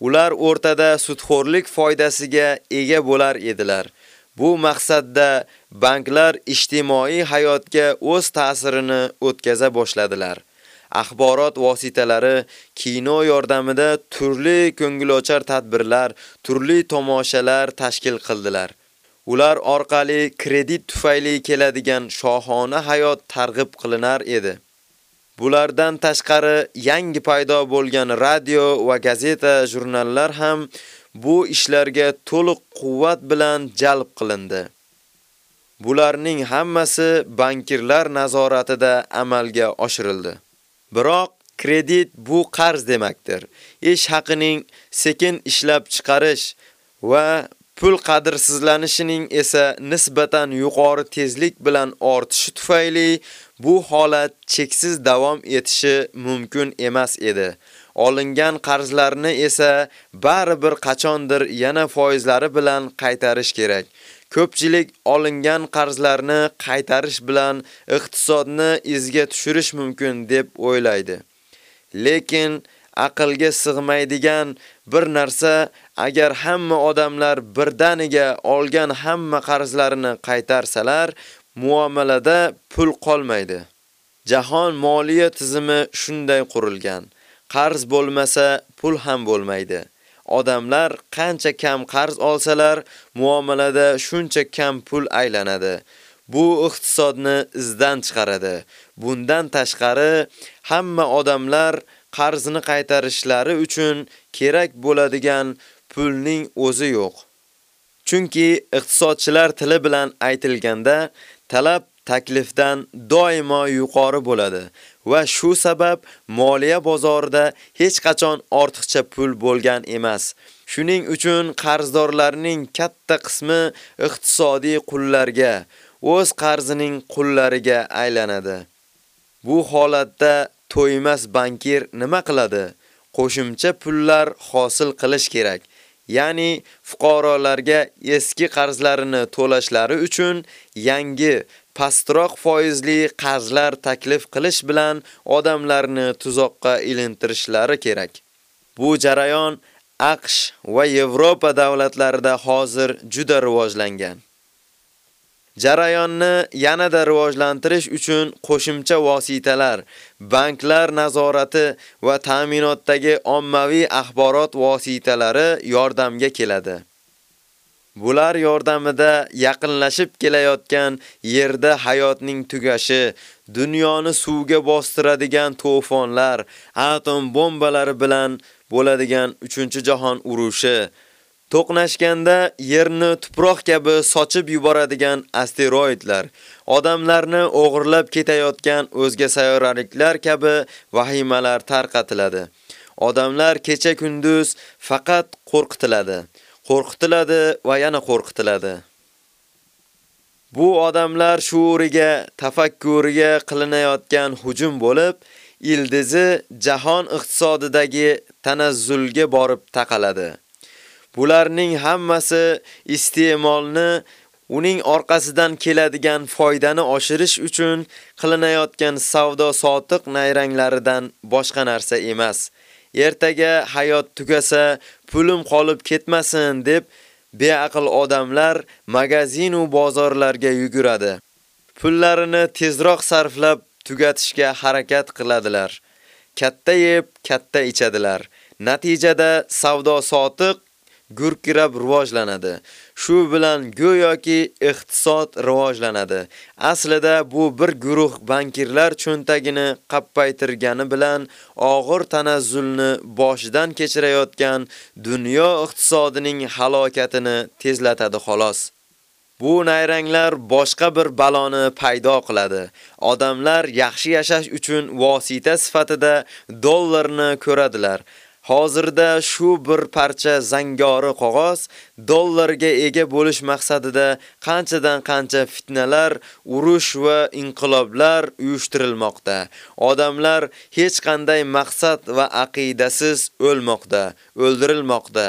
Ular o'rtada sudxo'rlik foydasiga ega bo'lar edilar. Bu maqsadda banklar ijtimoiy hayotga o'z ta'sirini o'tkaza boshladilar. Axborot vositalari kino yordamida turli ko'ngilochar tadbirlar, turli tomoshalar tashkil qildilar. Ular orqali kredit tufayli keladigan shohona hayot targ'ib qilinar edi. Bulardan tashqari yangi paydo bo'lgan radio va gazeta jurnallar ham bu ishlarga to'liq quvvat bilan jalb qilindi. Bularning hammasi bankirlar nazoratida amalga oshirildi. Biroq kredit bu qarz demakdir. Ish haqining sekin ishlab chiqarish va pul qadrsizlanishining esa nisbatan yuqori tezlik bilan ortishi tufayli bu holat cheksiz davom etishi mumkin emas edi. Olingan qarzlarni esa baribir qachondir yana foizlari bilan qaytarish kerak. Ko'pchilik olingan qarzlarni qaytarish bilan iqtisodni izga tushirish mumkin deb o'ylaydi. Lekin aqlga sig'maydigan bir narsa, agar hamma odamlar birdaniga olgan hamma qarzlarini qaytarsalar, muomalada pul qolmaydi. Jahon moliya tizimi shunday qurilgan. Qarz bo'lmasa, pul ham bo'lmaydi. Odamlar qancha kam qarz olsalar, muomalada shuncha kam pul aylanadi. Bu iqtisodni izdan chiqaradi. Bundan tashqari, hamma odamlar qarzni qaytarishlari uchun kerak bo'ladigan pulning o'zi yo'q. Chunki iqtisodchilar tili bilan aytilganda, talab taklifdan doimo yuqori bo'ladi va shu sabab moliya bozorida hech qachon ortiqcha pul bo'lgan emas. Shuning uchun qarzdorlarning katta qismi iqtisodiy qullarga, o'z qarzining qullariga aylanadi. Bu holatda to'ymas bankir nima qiladi? Qo'shimcha pullar hosil qilish kerak. Ya'ni fuqarolarga eski qarzlarini to'lashlari uchun yangi pastroq foizli qarzlar taklif qilish bilan odamlarni tuzoqqa ilintirishlari kerak. Bu jarayon AQSh va Yevropa davlatlarida hozir juda rivojlangan. Jarayonni yanada rivojlantirish uchun qo'shimcha vositalar, banklar nazorati va ta'minotdagi ommaviy axborot vositalari yordamga keladi. Bular yordamida yaqinlashib kelayotgan yerda hayotning tugashi, dunyoni suvga bostiradigan to'fonlar, atom bombalari bilan bo'ladigan 3-jahon urushi, to'qnashganda yerni tuproq kabi sochib yuboradigan asteroidlar, odamlarni o'g'irlab ketayotgan o'zga sayyoraliklar kabi vahimalar tarqatiladi. Odamlar kecha kunduz faqat qo'rqitiladi. Qo'rqitiladi va yana qo'rqitiladi. Bu odamlar shuuriga, tafakkuriga qilinayotgan hujum bo'lib, ildizi jahon iqtisodidagi tanazzulga borib taqaladi. Bularning hammasi iste'molni uning orqasidan keladigan foydani oshirish uchun qilinayotgan savdo sotiq nayranglaridan boshqa narsa emas. Ertaga hayot tugasa, pulim qolib ketmasin deb beaql odamlar magazin va bozorlarga yuguradi. Pullarini tezroq sarflab tugatishga harakat qiladilar. Katta yeb, katta ichadilar. Natijada savdo sotiq gurkirab rivojlanadi. Shu bilan go'yoki iqtisod rivojlanadi. Aslida bu bir guruh bankirlar cho'ntagini qappaytirgani bilan og'ir tanazzulni boshidan kechirayotgan dunyo iqtisodining halokatini tezlatadi xolos. Bu nayranglar boshqa bir baloni paydo qiladi. Odamlar yaxshi yashash uchun vosita sifatida dollarni ko'radilar. Hozirda shu bir parcha zangori qog'oz dollarga ega bo'lish maqsadida qanchadan qancha fitnalar, urush va inqiloblar uyushtirilmoqda. Odamlar hech qanday maqsad va aqidasiz o'lmoqda, o'ldirilmoqda.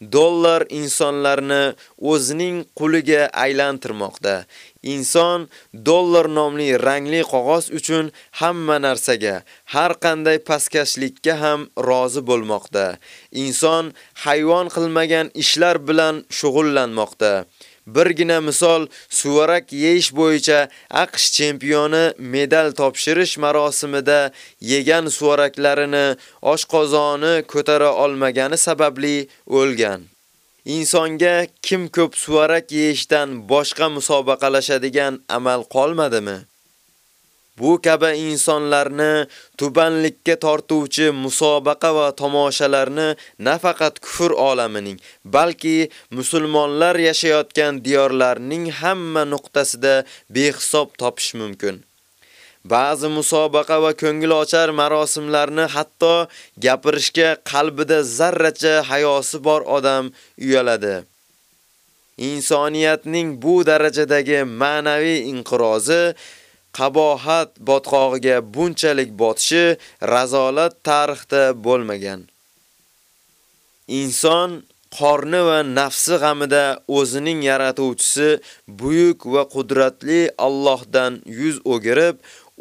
Dollar insonlarni o'zining quliga aylantirmoqda. Inson dollar nomli rangli qog'oz uchun hamma narsaga, har qanday pastkashlikka ham rozi bo'lmoqda. Inson hayvon qilmagan ishlar bilan shug'ullanmoqda. Birgina misol suvarak yeyish bo'yicha AQSh chempioni medal topshirish marosimida yegan suvaraklarini oshqozoni ko'tara olmagani sababli o'lgan. Insonga kim ko'p suvarak yeyishdan boshqa musobaqalashadigan amal qolmadimi? Bu kabi insonlarni tubanlikka tortuvchi musobaqa va tomoshalarni nafaqat kufr olamining, balki musulmonlar yashayotgan diyorlarning hamma nuqtasida behisob topish mumkin. Ba'zi musobaqa va ko'ngilochar marosimlarni hatto gapirishga qalbida zarracha hayosi bor odam uyaladi. Insoniyatning bu darajadagi ma'naviy inqirozi qabohat botqog'iga bunchalik botishi razolat tarixda bo'lmagan. Inson qorni va nafsi g'amida o'zining yaratuvchisi buyuk va qudratli Allohdan yuz o'girib,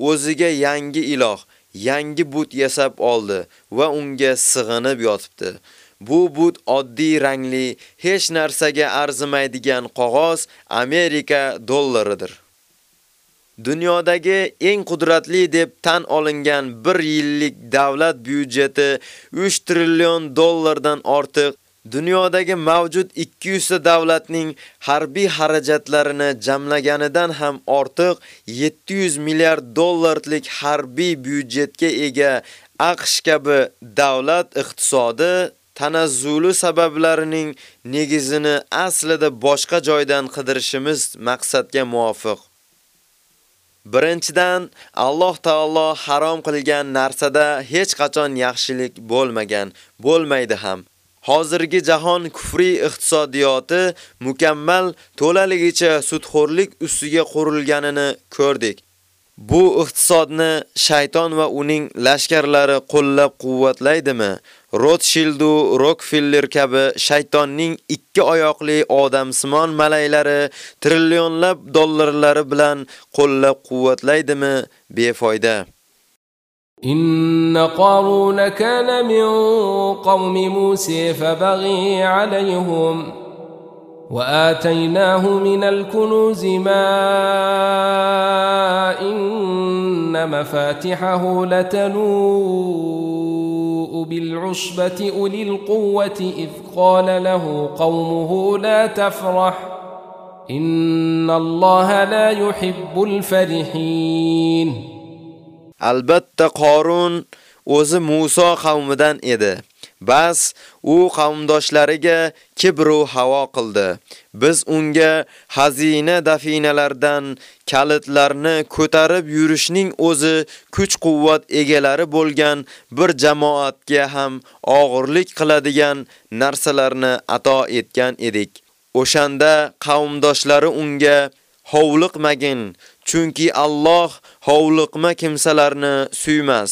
o'ziga yangi iloh, yangi but yasab oldi va unga sig'inib yotibdi. Bu but oddiy rangli, hech narsaga arzimaydigan qog'oz Amerika dollaridir. Dunyodagi eng qudratli deb tan olingan 1 yillik davlat byudjeti 3 trillion dollardan ortiq Dunyodagi mavjud 200 ta davlatning harbiy xarajatlarini jamlaganidan ham ortiq 700 milliard dollarlik harbiy byudjetga ega AQSh kabi davlat iqtisodi tanazzuli sabablarining negizini aslida boshqa joydan qidirishimiz maqsadga muvofiq. Birinchidan, Alloh taolo harom qilgan narsada hech qachon yaxshilik bo'lmagan, bo'lmaydi ham. Hozirgi jahon kufriy iqtisodiyoti mukammal to'laligicha sudxo'rlik ustiga qurilganini ko'rdik. Bu iqtisodni shayton va uning lashkarlari qo'llab-quvvatlaydimi? Rothschild u Rockefeller kabi shaytonning ikki oyoqli odamsimon malaylari trillionlab dollarlari bilan qo'llab-quvvatlaydimi? Befoyda. إن قارون كان من قوم موسى فبغي عليهم وآتيناه من الكنوز ما إن مفاتحه لتنوء بالعصبة أولي القوة إذ قال له قومه لا تفرح إن الله لا يحب الفرحين Albatta Qorun o'zi Musa qavmidan edi. Bas u qavmdoshlariga kibru havo qildi. Biz unga xazina dafinalardan kalitlarni ko'tarib yurishning o'zi kuch-quvvat egalari bo'lgan bir jamoatga ham og'irlik qiladigan narsalarni ato etgan edik. O'shanda qavmdoshlari unga hovliqmagin, chunki Alloh hovliqma kimsalarni suymas.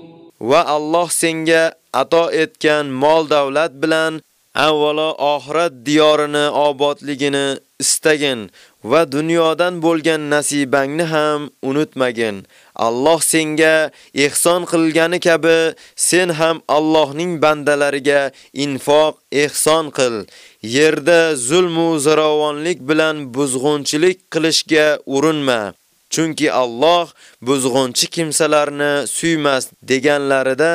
Va Alloh senga ato etgan mol davlat bilan avvalo oxirat diyorini obodligini istagin va dunyodan bo'lgan nasibangni ham unutmagin. Alloh senga ihson qilgani kabi sen ham Allohning bandalariga infoq ihson qil. Yerda zulm va zo'ravonlik bilan buzg'unchilik qilishga urinma. Chunki Alloh buzg'unchi kimsalarni suymas deganlarida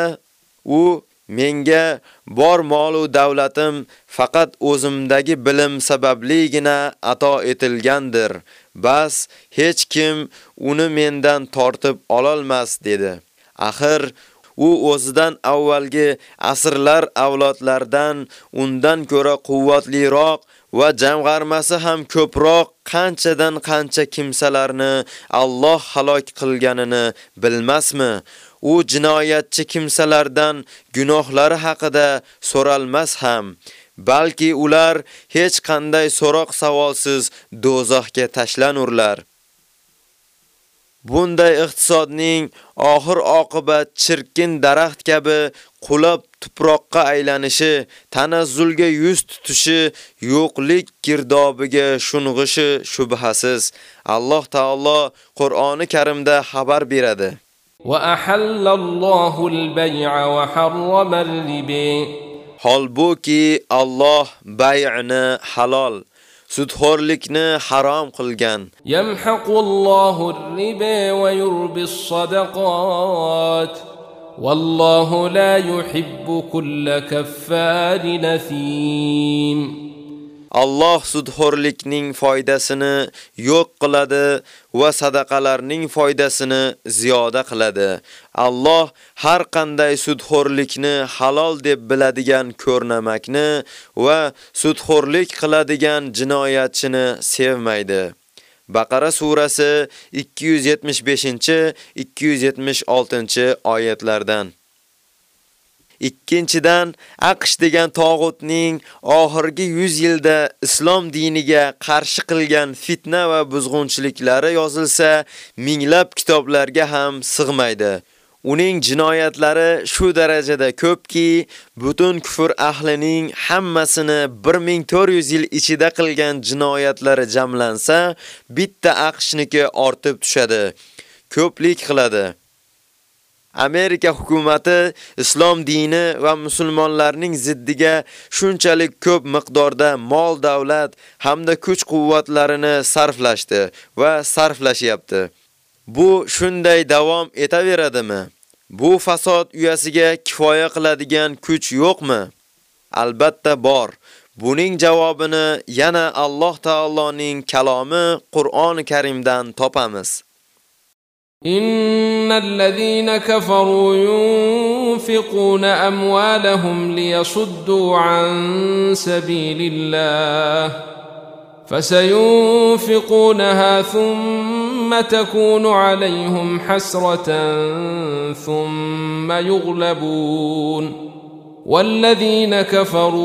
u menga bor mol va davlatim faqat o'zimdagi bilim sababligina ato etilgandir. Bas hech kim uni mendan tortib ololmas dedi. Axir u o'zidan avvalgi asrlar avlodlardan undan ko'ra quvvatliroq va jamg'armasi ham ko'proq qanchadan qancha kimsalarni Alloh halok qilganini bilmasmi? U jinoyatchi kimsalardan gunohlari haqida so'ralmas ham, balki ular hech qanday so'roq savolsiz dozoxga tashlanurlar. Bunday iqtisodning oxir oqibat chirkin daraxt kabi qulab tuproqqa aylanishi, tanazzulga yuz tutishi, yo'qlik girdobiga shung'ishi shubhasiz. Alloh taolo Qur'oni Karimda xabar beradi. Va ahallallohu al-bay'a va harrama al-riba. Holbuki Alloh bay'ni halol sudxo'rlikni harom qilgan. Yamhaqullohu ar-riba va yurbis sadaqat. والله لا يحب كل كفار نثيم Alloh sudxo'rlikning foydasini yo'q qiladi va sadaqalarning foydasini ziyoda qiladi. Alloh har qanday sudxo'rlikni halol deb biladigan ko'rnamakni va sudxo'rlik qiladigan jinoyatchini sevmaydi. Baqara surasi 275-276 oyatlardan. Ikkinchidan, AQSh degan tog'utning oxirgi 100 yilda islom diniga qarshi qilgan fitna va buzg'unchiliklari yozilsa, minglab kitoblarga ham sig'maydi. Uning jinoyatlari shu darajada ko'pki, butun kufr ahlining hammasini 1400 yil ichida qilgan jinoyatlari jamlansa, bitta AQShniki ortib tushadi. Ko'plik qiladi. Amerika hukumatı islom dini va musulmonlarning ziddiga shunchalik ko'p miqdorda mol davlat hamda kuch-quvvatlarini sarflashdi va sarflashyapti. Bu shunday davom etaveradimi? Bu fasod uyasiga kifoya qiladigan kuch yo'qmi? Albatta bor. Buning javobini yana Alloh taoloning kalomi Qur'oni Karimdan topamiz. Innal ladzina kafaru yunfiquna amwalahum liyasuddu an sabilillah فسينفقونها ثم تكون عليهم حسرة ثم يغلبون والذين كفروا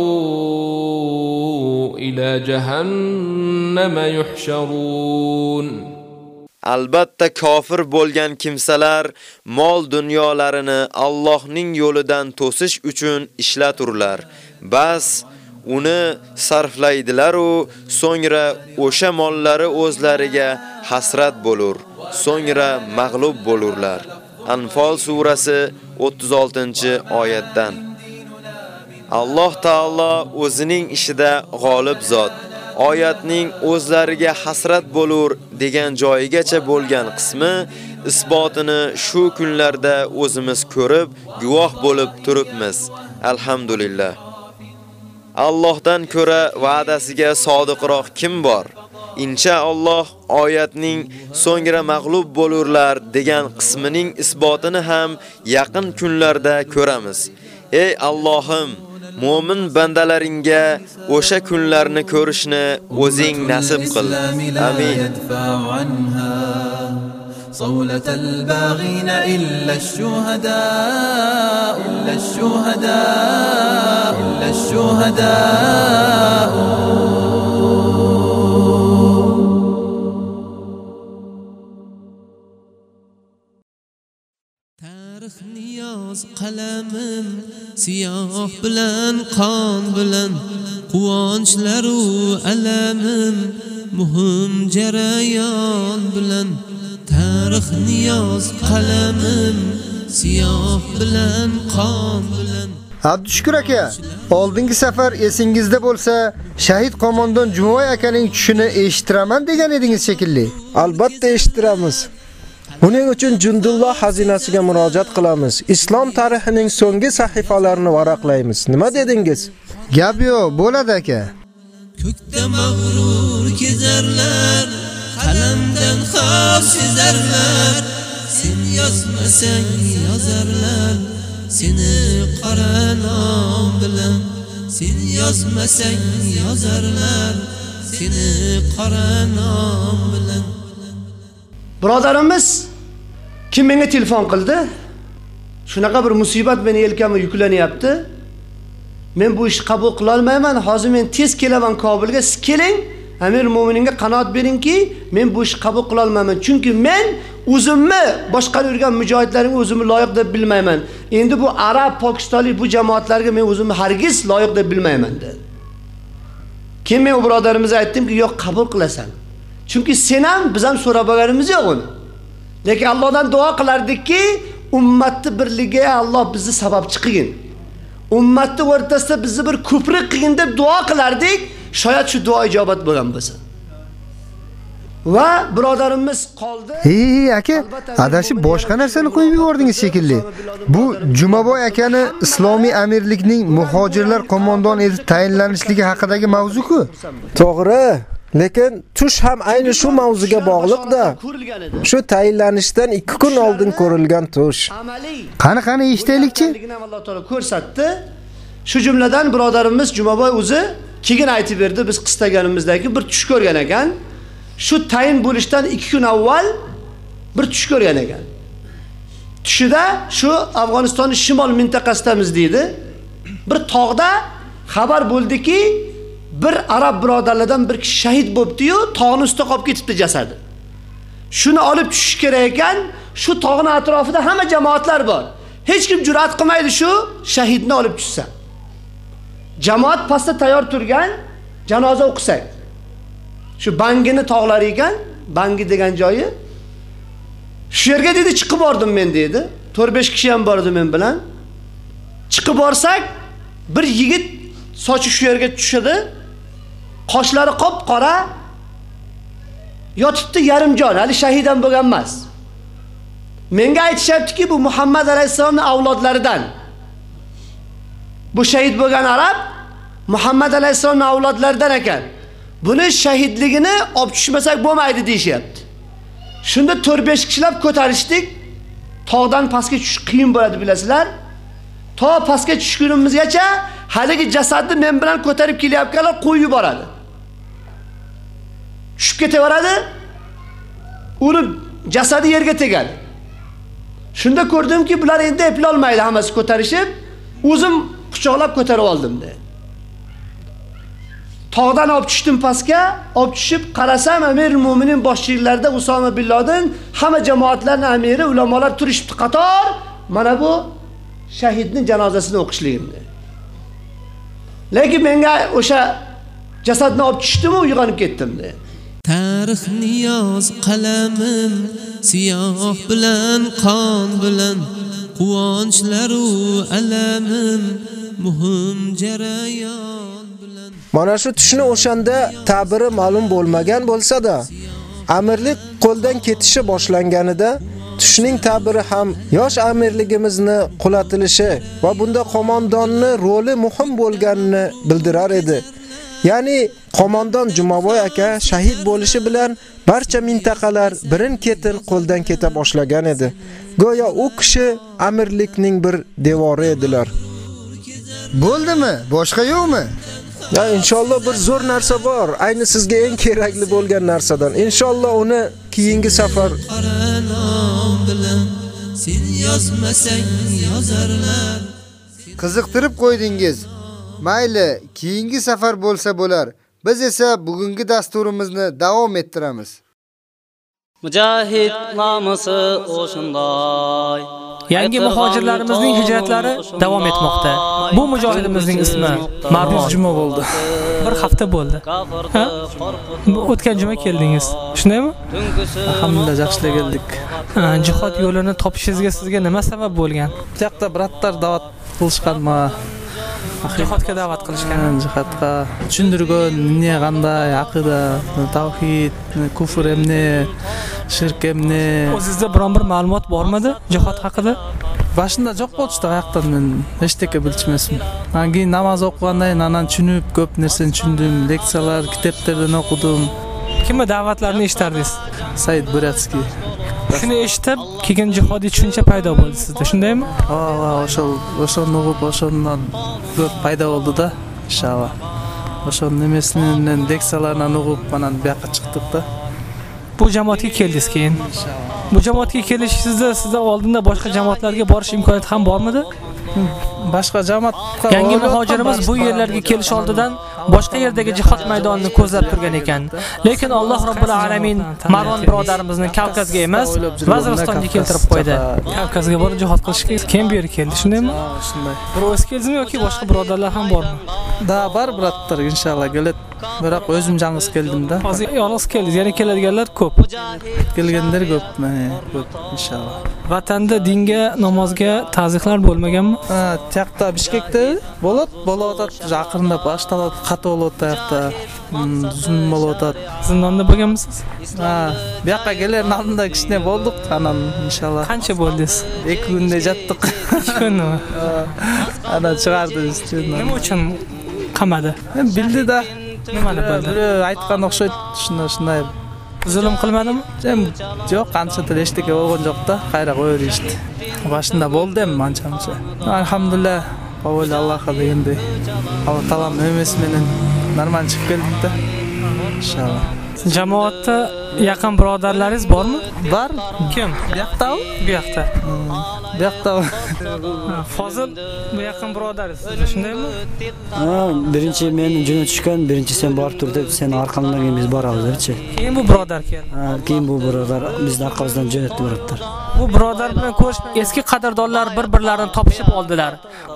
إلى جهنم يحشرون Albatta kofir bo'lgan kimsalar mol dunyolarini Allohning yo'lidan to'sish uchun ishlaturlar. Bas uni sarflaydilar u so'ngra o'sha mollari o'zlariga hasrat bo'lur, so'ngra mag'lub bo'lurlar. Anfal surasi 36-oyatdan. Alloh taolo o'zining ishida g'olib zot. oyatning o'zlariga hasrat bo'lur degan joyigacha bo'lgan qismi isbotini shu kunlarda o'zimiz ko'rib, guvoh bo'lib turibmiz. Alhamdulillah. Allohdan ko'ra va'dasiga sodiqroq kim bor? Inshaalloh oyatning so'ngra mag'lub bo'lurlar degan qismining isbotini ham yaqin kunlarda ko'ramiz. Ey Allohim, Mo'min bandalaringa o'sha kunlarni ko'rishni o'zing nasib qil. Amin. صولة الباغين إلا الشهداء إلا الشهداء إلا الشهداء. تاريخ نياز قلم سياح بلن قان بلن قوانش لرو ألم مهم جريان بلن. Tarix niyoz qalamim siyoh bilan qon bilan Abdushukur aka, oldingi safar esingizda bo'lsa, shahid qo'mondon Jumoy akaning tushini eshittiraman degan edingiz shekilli. Albatta eshittiramiz. Buning uchun Jundulloh xazinasiga murojaat qilamiz. Islom tarixining so'nggi sahifalarini varaqlaymiz. Nima dedingiz? Gap yo'q, bo'ladi aka. Ko'kda mag'rur kezarlar, qalamdan xavf sezarlar. Sen yozmasang yozarlar, seni qora nom bilan. Sen yozmasang yozarlar, seni qora nom bilan. Birodarimiz kim menga telefon qildi? Shunaqa bir musibat meni yelkamga yuklanyapti. Men bu ishni qabul qila olmayman. Hozir men tez kelaman Kobulga. Siz keling. Amir mu'mininga qanoat beringki, men bu ishni qabul qila olmayman. Chunki men o'zimni boshqarib yurgan mujohidlarimga o'zimni loyiq deb bilmayman. Endi bu arab, pokistonlik bu jamoatlarga men o'zimni hargiz loyiq deb bilmayman dedi. Keyin men birodarimizga aytdimki, yo'q, qabul qilasan. Chunki sen ham biz ham so'rab olganimiz yo'q uni. Lekin Allohdan duo qilardikki, ummatni birligiga Alloh bizni sababchi qilgin. Ummatni o'rtasida bizni bir ko'prik qilgin deb duo qilardik, shoyat shu duo ijobat bo'lgan bo'lsa. Va birodarimiz qoldi. Ey aka, adashib boshqa narsani qo'yib yubordingiz shekilli. Bu Jumaboy akani islomiy amirlikning muhojirlar qo'mondoni etib tayinlanishligi haqidagi mavzu-ku. To'g'ri, Lekin tush ham ayni shu mavzuga bog'liqda. Shu tayinlanishdan 2 kun oldin ko'rilgan tush. Qani qani eshitaylikchi? Alloh taolo ko'rsatdi. Shu jumladan birodarimiz Jumaboy o'zi keyin aytib berdi, biz qistaganimizdagi bir tush ko'rgan ekan. shu tayin bo'lishdan 2 kun avval bir tush ko'rgan ekan. Tushida shu Afg'onistonning shimol mintaqasidamiz deydi. Bir tog'da xabar bo'ldiki, bir arab birodarlardan bir kishi shahid bo'libdi-yu, tog'ning ustida qolib ketibdi jasadi. Shuni olib tushish kerak ekan, shu tog'ning atrofida hamma jamoatlar bor. Hech kim jur'at qilmaydi shu shahidni olib tushsa. Jamoat pastda tayyor turgan, janoza o'qisak. Shu Bangini tog'lari ekan, Bangi degan joyi. Shu yerga dedi chiqib bordim men dedi. 4-5 kishi ham bordi men bilan. Chiqib borsak, bir yigit sochi shu yerga tushadi. Qoshlari qop-qora. Yotibdi yarim jon, hali shahidan bo'lgan emas. Menga aytishyaptiki, bu Muhammad alayhisolamning avlodlaridan. Bu shahid bo'lgan arab Muhammad alayhisolamning avlodlaridan ekan. Buni shahidligini olib tushmasak bo'lmaydi deyishyapti. Shunda 4-5 kishilab ko'tarishdik. Tog'dan pastga tushish qiyin bo'ladi bilasizlar. To pastga tushgunimizgacha haligi jasadni men bilan ko'tarib kelyapganlar qo'yib yuboradi. Tushib ketaveradi. Uni jasadi yerga tegadi. Shunda ko'rdimki, bular endi eplolmaydi hammasi ko'tarishib, o'zim quchoqlab ko'tarib oldim dedi. Tog'dan olib tushdim pastga, olib tushib qarasam Amir Mo'minin boshchiliklarida Usoma bin Laden, hamma jamoatlarning amiri, ulamolar turishibdi qator. Mana bu shahidning janozasini o'qishligimdi. Lekin menga o'sha jasadni olib tushdim uyg'onib ketdim dedi. Tarix niyoz qalamim siyoh bilan qon bilan quvonchlar u alamim muhim jarayon bilan Mana shu tushni o'shanda ta'biri ma'lum bo'lmagan bo'lsa-da, amirlik qo'ldan ketishi boshlanganida tushning ta'biri ham yosh amirligimizni qulatilishi va bunda qo'mondonni roli muhim bo'lganini bildirar edi. Ya'ni qo'mondon Jumaboy aka shahid bo'lishi bilan barcha mintaqalar birin-ketin qo'ldan keta boshlagan edi. Go'yo u kishi amirlikning bir devori edilar. Bo'ldimi? Boshqa yo'qmi? Ya inshaalloh bir zo'r narsa bor. Ayni sizga eng kerakli bo'lgan narsadan. Inshaalloh uni keyingi safar sen yozmasang yozarlar Qiziqtirib qo'ydingiz. Mayli, keyingi safar bo'lsa bo'lar. Biz esa bugungi dasturimizni davom ettiramiz. Mujahid nomusi o'shunday. Yangi muhojirlarimizning hijratlari davom etmoqda. Bu mujohidimizning ismi Marmon juma bo'ldi. Bir hafta bo'ldi. Ha? O'tgan juma keldingiz. Shundaymi? Alhamdulillah yaxshi keldik. Jihod yo'lini topishingizga sizga nima sabab bo'lgan? Bu yoqda bratlar da'vat jиходга da'vaт кылышкан. Жихадка. Түшүндүргөн эмне кандай акыда тавхид куфр эмне ширк эмне? Өзүңүздө biron бир маалымат bormidi jihod haqida башында жок болчу да каяктан мен эчтеке билчү эмесмин анан кийин намаз окугандан кийин анан түшүнүп көп нерсени түшүндүм лекциялар китептерден окудум. Киmnи дааватларын эшитардыңыз саид бурятский. Shuni eshitib, keyin jihodiy tushuncha paydo bo'ldi sizda, shundaymi? Ha, ha, o'sha o'shani o'qib, o'shandan ko'p paydo bo'ldi-da, inshaalloh. O'sha nimasidan leksiyalarni o'qib, mana bu yoqqa chiqdik-da. Bu jamoatga keldingiz keyin. Bu jamoatga kelishingizda sizda oldinda boshqa jamoatlarga borish imkoniyati ham bormidi? Boshqa jamoat Yangi muhojirimiz bu yerlarga kelish oldidan boshqa yerdagi jihod maydonini ko'zlab turgan ekan. Lekin Alloh robbil alamin Marvon birodarimizni Kavkazga emas, Vaziristonga keltirib qo'ydi. Kavkazga borib jihod qilishga kim bu yerga keldi, shundaymi? Shunday. Bir o'zi keldimi yoki boshqa birodarlar ham bormi? Da bor bratlar inshaalloh keladi. Biroq o'zim yalnız keldim-da. Hozir yolg'iz keldingiz, yana keladiganlar ko'p. Kelganlar ko'p, mana ko'p inshaalloh. Vatanda dinga, namozga ta'ziqlar bo'lmaganmi? Ha, taqda Bishkekda bo'ladi, bo'layotadi, yaqinda boshtaladi, qat bo'layotadi taqda. Zulm bo'layotadi. Zindonda bo'lganmisiz? Ha, bu yoqqa kelar oldinda kichkina bo'ldik, anam inshaalloh. Qancha bo'ldingiz? 2 kunda jatdik. 2 kunmi? Ana chiqardi Nima uchun qamadi? Bildi-da. неманы біреу айтқан ұқсайды шыны шынайы зұлым қылмады ма жоқ қанша тіл ештеңке болған жоқ та қайра қоя берейінші басында болды емі анша мынша альхамдулилля по воле аллаха дегендей. Алла тағаланың өмесіменен нормально шығып келдім да иншалла. Jamoatda yaqin birodarlaringiz bormi? Bor. Kim? Bu yoqdami? Bu yoqda. Bu yoqda. Fozil bu yaqin birodaringiz, shundaymi? Ha, birinchi men jo'na tushgan, birinchi sen borib tur deb sen orqamdan keyin biz boramizchi. Keyin bu birodar keldi. Ha, keyin bu birodar bizni orqamizdan jo'natdi birodar. Bu birodar bilan ko'rish eski qadrdonlar bir-birlarini topishib oldilar.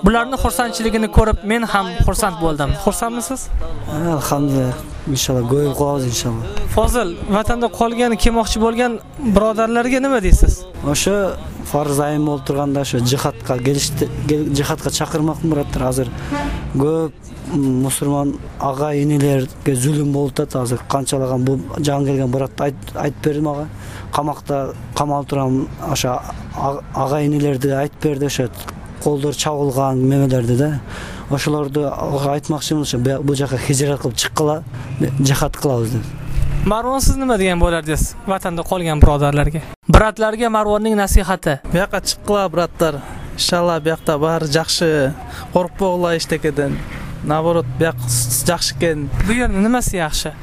Bularning xursandchiligini ko'rib men ham xursand bo'ldim. Xursandmisiz? Ha, alhamdulillah. inshaalloh go'yim qog'oz inshaalloh fozil vatanda qolgani kelmoqchi bo'lgan birodarlarga nima deysiz? O'sha farzayim bo'lib turganda o'sha jihatga kelishni jihatga chaqirmoqni muratdir hozir. Ko'p mm, musulmon og'a inilerге zulm bo'lib атат азыр канчалаган бул жаңы келген братты айтып бердим ага камакта камалып турам ошо ага инилерди айтып берди ошо колдору чабылган немелерди да o'shalarni aytmoqchiman o'sha bu yoqqa hijrat qilib chiqqanlar jihad qilamiz deb Marvon siz nima degan bo'lardingiz vatanda qolgan birodarlarga? Bratlarga Marvonning nasihati. Bu yoqqa chiqqlar bratlar. Inshaalloh bu yoqda bari yaxshi, qo'rqmoqlar ishtakadan. Navorot bu yoq yaxshi ekan. Bu yerning nimasi yaxshi?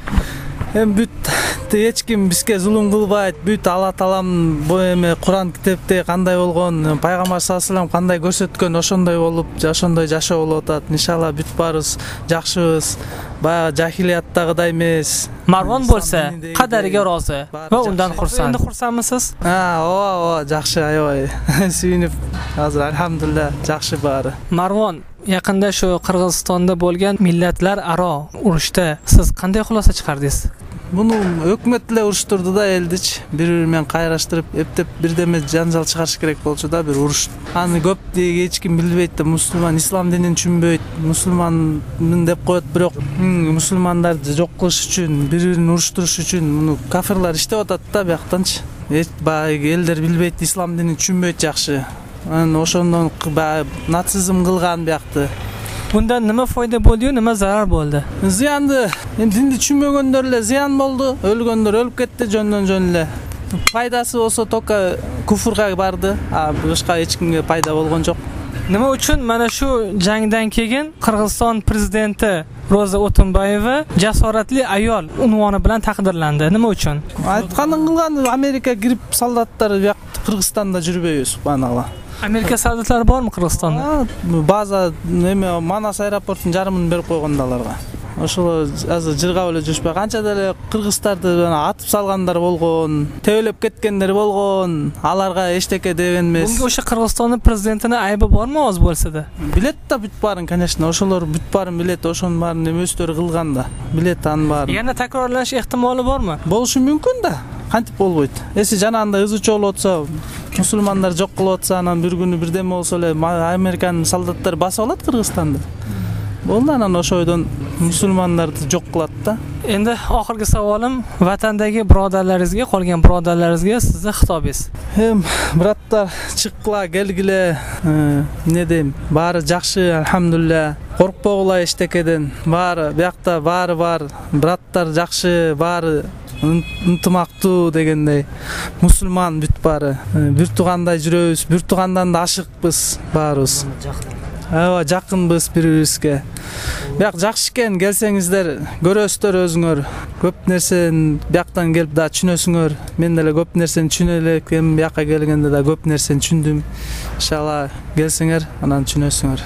эми бүт эч ким бизге зулум кылбайт. Бүт алла таалам эме куран китепте кандай болгон пайгамбарысыалллаху алейхи вассалам кандай көрсөткөн ошондой болуп ошондой жашоо болуп атат. Иншалла бүт баарыбыз жакшыбыз. Баягы жахилияттагыдай эмес. Марвон болсо кадариге кадаriga ва ундан курсан эмне курсанмысыз ооба ооба жакшы аябай [laughs] сүйүнүп азыр альхамдулилля жакшы баары. Марлон yaqinda shu Qirg'izistonda bo'lgan millatlararo urushda siz qanday xulosa chiqardingiz? Buni hukumat bilan urushtirdida eldich, bir-biri bilan qayrashtirib, eптеп birdeme janjal chiqarish kerak bo'lsa-da bir urush. Ani ko'p degi hech kim bilmaydi, musulmon islom dinini tushunmaydi. Musulmonman deb qo'yadi, biroq hmm, musulmonlarni yo'q qilish uchun, bir-birini urushtirish uchun buni kafirlar ishlayotadi-da bu yoqdanchi. Hech boyagi ellar bilmaydi, islom dinini tushunmaydi yaxshi. ошондон баягы нацизм кылган биякты мындан неме пайда болдубу неме зарар болду? Зыянды. Эми динди түшүнбөгөндөр эле зыян болду өлгөндөр өлүп кетти жөндөн жөн эле. Пайдасы болсо только куфурга барды а башка эч кимге пайда болгон жок. Эмне үчүн мына ушу жаңдан кийин кыргызстан президенти роза отунбаева жасоратлы аял унвону менен такдирланды эмне үчүн? Айтканын кылган америка кирип солдаттар бияк кыргызстанда жүрбөйбүз баанагыла америка саадаттары бармы кыргызстанда база эме манас аэропортын жарымын беріп койгон да аларга. Ошол азыр жыргап эле жүрүшпөй канча деле кыргыздарды атып салгандар болгон, төөлөп кеткендер болгон, аларга эчтеке деген эмес. Бунга ошо Кыргызстандын президентине айыбы борбу аз болсо да? Билет да бүт баарын, конечно, ошолор бүт баарын билет, ошонун баарын эме өздөрү кылган да. Билет анын баарын. Яна такрарланыш ыктымалы борбу? Болушу мүмкүн да. Кантип болбойт? Эси жанагында ызы болуп атса, мусулмандар жок кылып атса, анан бир күнү бирдеме болсо эле Американын солдаттары басып алат Кыргызстанды. Bo'ldi o'sha oydan musulmonlarni yo'q qiladi da. Endi oxirgi savolim vatandagi birodarlaringizga, qolgan birodarlaringizga sizni xitobingiz. Hem bratlar chiqqlar, kelgilar. Ne deyim, bari yaxshi, alhamdulillah. Qo'rqmoqlar ishtakadan. Bari bu yoqda bari bor. Bratlar yaxshi, bari ынтымактуу дегендей мусулман бүт баары бир туугандай жүрөбүз бир туугандан да ашыкпыз баарыбыз аябай жакынбыз бири бирибизге. Бияк жакшы экен келсеңиздер көрөсүздөр өзүңөр. Көп нерсени бияктан келип дагы түшүнөсүңөр мен деле көп нерсени түшүнө элек экемин бияка келгенде даг көп нерсени түшүндүм иншалла келсеңер анан түшүнөсүңөр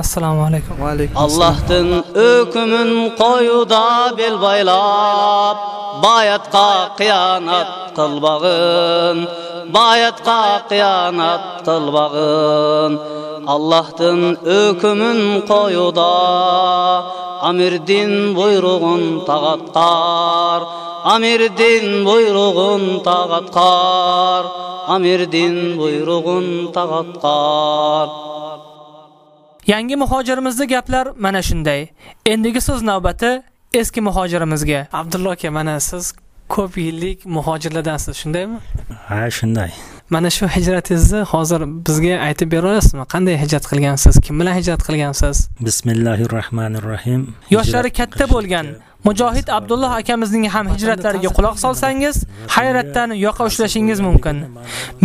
ассаламу алейкум. Алейкум аллахтын өкүмүн коюуда бел байлап баятка кыянат кылбагын баятка кыянат кылбагын. Qilbag'in. Allah'tan hükümün koyuda Amirdin buyruğun tağatkar Amirdin buyruğun tağatkar Amirdin buyruğun tağatkar Yangi muhojirimizning gaplar mana shunday. Endigi so'z navbati eski muhojirimizga. Abdullo aka, mana siz ko'p yillik muhojirlardansiz, shundaymi? Ha, shunday. Mana shu hijratingizni hozir bizga aytib bera olasizmi? Qanday hijrat qilgansiz? Kim bilan hijrat qilgansiz? Bismillahir rohmanir rohim. Yoshlari katta bo'lgan Mujohid Abdulloh akamizning ham hijratlariga quloq solsangiz, hayratdan yoqa ushlashingiz mumkin.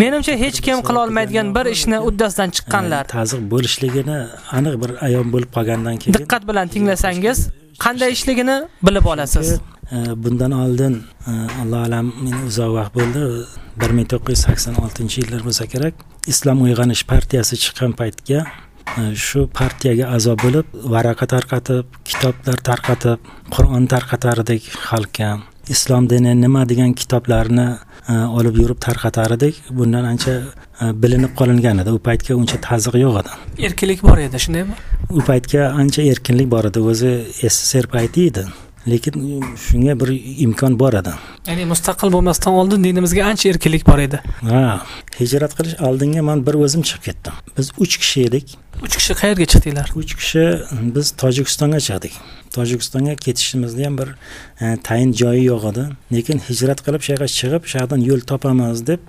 Menimcha hech kim qila olmaydigan bir ishni uddasidan chiqqanlar. Ta'ziq bo'lishligini aniq bir ayon bo'lib qolgandan keyin diqqat bilan tinglasangiz, qanday ishligini bilib olasiz. E, bundan oldin e, alloh alam men uzoq vaqt bo'ldi bir ming to'qqiz yuz sakson oltinchi yillar bo'lsa kerak islom uyg'onish partiyasi chiqqan paytga e, shu partiyaga a'zo bo'lib varaqa tarqatib kitoblar tarqatib qur'on tarqatardik xalqqa islom dini nima degan kitoblarni olib yurib tarqatar edik bundan ancha bilinib qolingan edi u paytga uncha tazyiq yo'q edi. Erkinlik bor edi. Shundaymi u paytga ancha erkinlik bor edi. O'zi sssr payti edi lekin shunga bir imkon bor edi. Ya'ni mustaqil bo'lmasdan oldin dinimizga ancha erkinlik bor edi. Ha hijrat qilish oldinga man bir o'zim chiqib ketdim. Biz uch kishi edik. Uch kishi qayerga chiqdinglar? Uch kishi biz tojikistonga chiqdik. Tojikistonga ketishimizni ham bir e, tayin joyi yo'q edi. Lekin hijrat qilib shu yoqqa chiqib shu yoqdan yo'l topamiz deb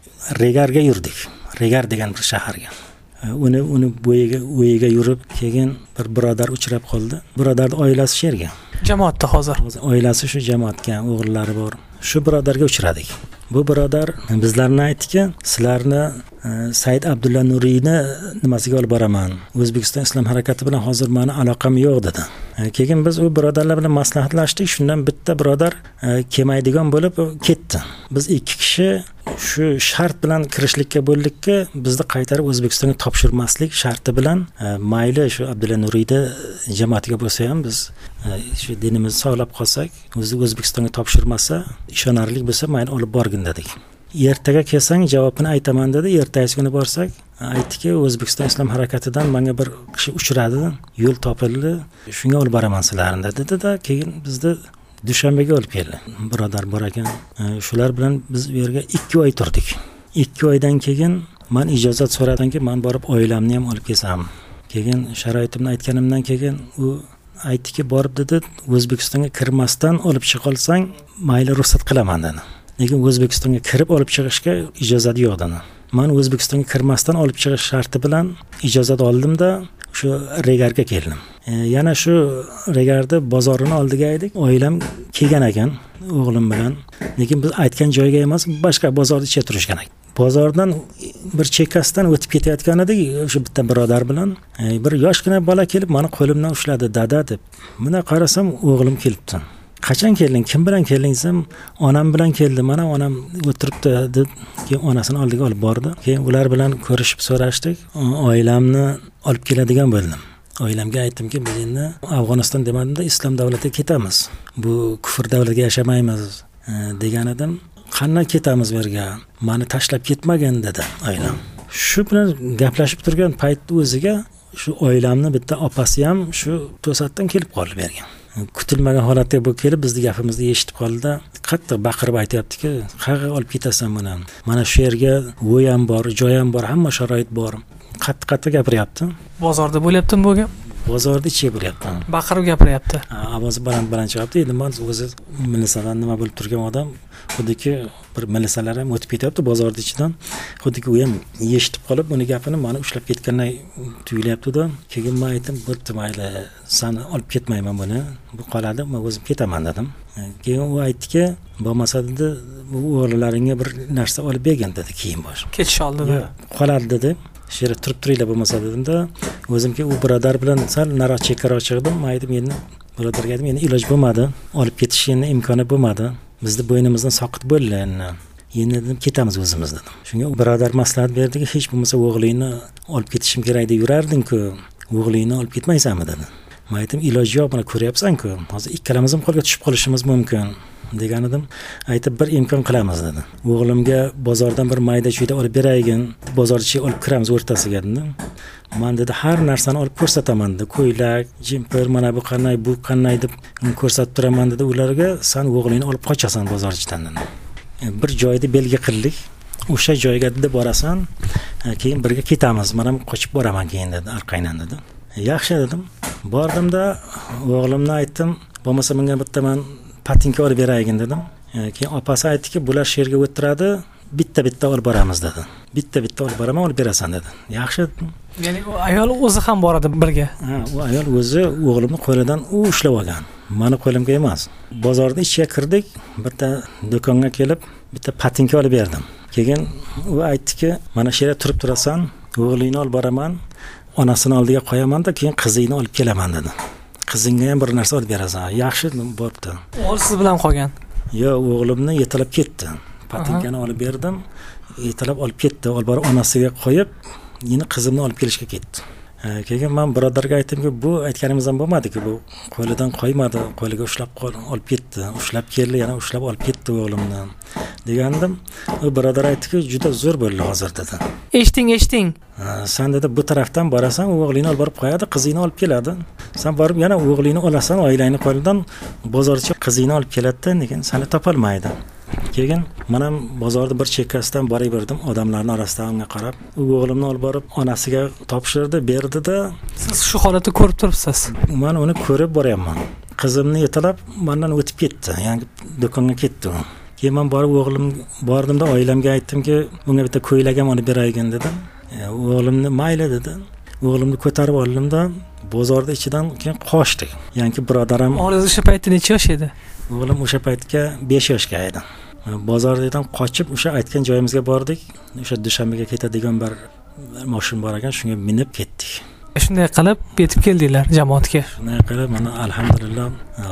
regarga yurdik. Regar degan bir shaharga uni uni bo'yiga o'yiga yurib keyin bir birodar uchrab qoldi. Birodarni oilasi shu yerga. Jamoatda hozir. Oilasi shu jamoatga o'g'illari bor. Shu birodarga uchradik. Bu birodar bizlarni aytdiki sizlarni e, said abdulla nuriyni nimasiga olib boraman? O'zbekiston islom harakati bilan hozir mani aloqam yo'q dedi E, keyin biz u birodarlar bilan maslahatlashdik. Shundan bitta birodar e, kelmaydigan bo'lib ketdi. Biz ikki kishi shu shart bilan kirishlikka bo'ldikki bizni qaytarib o'zbekistonga topshirmaslik sharti bilan e, mayli shu abdulla nuriyni jamoatiga bo'lsa ham biz shu dinimizni saqlab qolsak o'zi o'zbekistonga topshirmasa ishonarli bo'lsa mayli olib borgin dedik. Ertaga kelsang javobini aytaman dedi. Ertasi kuni borsak aytdiki o'zbekiston islom harakatidan manga bir kishi uchradi. Yo'l topildi. Shunga olib boraman sizlarni dedida keyin bizni dushanbaga olib keldi. Birodar bor ekan e, shular bilan biz u yerga ikki oy turdik. Ikki oydan keyin man ijozat so'radimki man borib oilamni ham olib kelsam. Keyin sharoitimni aytganimdan keyin u aytdiki borib dedi o'zbekistonga kirmasdan olib chiqa olsang mayli ruxsat qilaman dedi. Lekin o'zbekistonga kirib olib chiqishga ijozat yo'q dedi man o'zbekistonga kirmasdan olib chiqish sharti bilan ijozat oldimda shu regarga keldim. E, yana shu regarni bozorini oldiga edik oilam kelgan ekan o'g'lim bilan. Lekin biz aytgan joyga emas boshqa bozorni ichida turishgan ekan. Bozordan bir chekkasidan o'tib ketayotgan edik o'sha bitta birodar bilan. E, bir yoshgina bola kelib mani qo'limdan ushladi dada deb. Bunday qarasam o'g'lim kelibdi. Qachon kelding? Kim bilan kelding desam onam bilan keldim mana onam o'tiribdi deb keyin onasini oldiga olib bordi. Keyin ular bilan ko'rishib so'rashdik. Oilamni olib keladigan bo'ldim. Oilamga aytdimki biz endi afg'oniston demadimda islom davlatiga ketamiz. Bu kufr davlatida yashamaymiz e, degan edim. Qanday ketamiz bu yerga mani tashlab ketmagin dedi oilam. Shu bilan gaplashib turgan paytni o'ziga shu oilamni bitta opasi ham shu to'satdan kelib qoldi bu yerga kutilmagan holatda bo'lib kelib bizni gapimizni eshitib qoldida qattiq baqirib aytyaptiki qayerga olib ketasan buni? Mana shu yerga uy ham bor joy ham bor hamma sharoit bor. Qattiq qattiq gapiryapti. Bozorda bo'lyaptimi bu gap? Bozorni ichiga bo'lyapti. Baqirib gapiryapti. Ovozi baland baland chiqyapti endi man o'zi milisadan nima bo'lib turgan odam xuddiki bir milisalar ham o'tib ketyapti bozorni ichidan. Xuddiki u ham eshitib qolib uni gapini mani ushlab ketganday tuyulyaptida. Keyin man aytdim bo'pti mayli sani olib ketmayman buni. Bu qoladi man o'zim ketaman dedim. Keyin u aytdiki bo'lmasa dedi bu o'g'lilaringga bir narsa olib bergin dedi kiyim bosh ketish oldida. Qoladi dedi shu yerda turib turinglar bo'lmasa dedimda o'zimga u birodar bilan sal nariroq chekkaroq chiqdim man aytdim endi birodarga aytdim endi iloj bo'lmadi. Olib ketish endi imkoni bo'lmadi. Bizni bo'ynimizdan soqit bo'ldilar endi. Endi dedim ketamiz o'zimiz dedim. Shunga birodar maslahat berdiki hech bo'lmasa o'g'lingni olib ketishim kerak deb yurardingku o'g'lingni olib ketmaysanmi dedi man aytdim iloji yo'q mana ko'ryapsanku. Hozir ikkalamiz ham qo'lga tushib qolishimiz mumkin. Degan edim aytib bir imkon qilamiz dedi. O'g'limga bozordan bir mayda chuyda olib beraygin bozor olib kiramiz o'rtasiga dedi man dedi har narsani olib ko'rsataman dedi. Ko'ylak jimpir mana bu qanday bu qanday deb ko'rsatib turaman dedi ularga. San o'g'lingni olib qochasan bozor ichidan dedi e, bir joyda belgi qildik. O'sha joyga dedi borasan. E, keyin birga ketamiz. Man ham qochib boraman keyin dedi orqangdan dedi. E, yaxshi dedim. Bordimda o'g'limni aytdim. Bo'lmasa menga bitta man patinka olib beraygin dedim. Keyin opasi aytdiki bular shu yerga o'tiradi bitta bitta olib boramiz dedi. Bitta bitta olib boraman olib berasan dedi. Yaxshi. Ya'ni u ayol o'zi ham boradi birga? Ha u ayol o'zi o'g'limni qo'lidan u ushlab olgan. Mani qo'limga emas. Bozorni ichiga kirdik bitta do'konga kelib bitta patinka olib berdim. Keyin u aytdiki mana shu yerda turib turasan o'g'lingni olib boraman onasini oldiga qo'yamanda keyin qizingni olib kelaman dedi qizingga ham bir narsa olib berasan. Yaxshi bo'pti. O'g'il siz bilan qolgan. Yo'q o'g'limni yetalab ketdi. Patinkani olib berdim. Yetalab olib ketdi. Olib borib onasiga qo'yib yana qizimni olib kelishga ketdi keyin man birodarga aytdimki bu aytganingiz ham bo'lmadiku bu qo'lidan qo'ymadi qo'liga ushlab olib ketdi ushlab keldi yana ushlab olib ketdi o'g'limni degandim. U birodar aytdiki juda zo'r bo'ldi hozir dedi. Eshiting eshiting. San dedi bu tarafdan borasan o'g'lingni olib borib qo'yadi qizingni olib keladi. San borib yana o'g'lingni olasan oilangni qo'lidan bozorchi qizingni olib keladida lekin sani topolmaydi keyin man ham bozorni bir chekkasidan boraverdim odamlarni orasidan unga qarab u o'g'limni olib borib onasiga topshirdi berdida siz shu holatni ko'rib turibsiz? Man uni ko'rib boryapman qizimni yetalab mandan o'tib ketdi. Ya'ni do'konga ketdi u. Keyin man borib o'g'lim bordimda oilamga aytdimki bunga bitta ko'ylak ham olib berayigin dedim. O'g'limni mayli dedi. O'g'limni ko'tarib oldimda bozorni ichidan keyin qochdik. Ya'ni birodarim o'g'lingiz o'sha paytda necha yosh edi o'g'lim o'sha paytga besh yoshga edi bozordan qochib o'sha aytgan joyimizga bordik. O'sha dushanbaga ketadigan bir moshin bor ekan shunga minib ketdik. Shunday qilib yetib keldinglar jamoatga. Shunday qilib mana alhamdulillah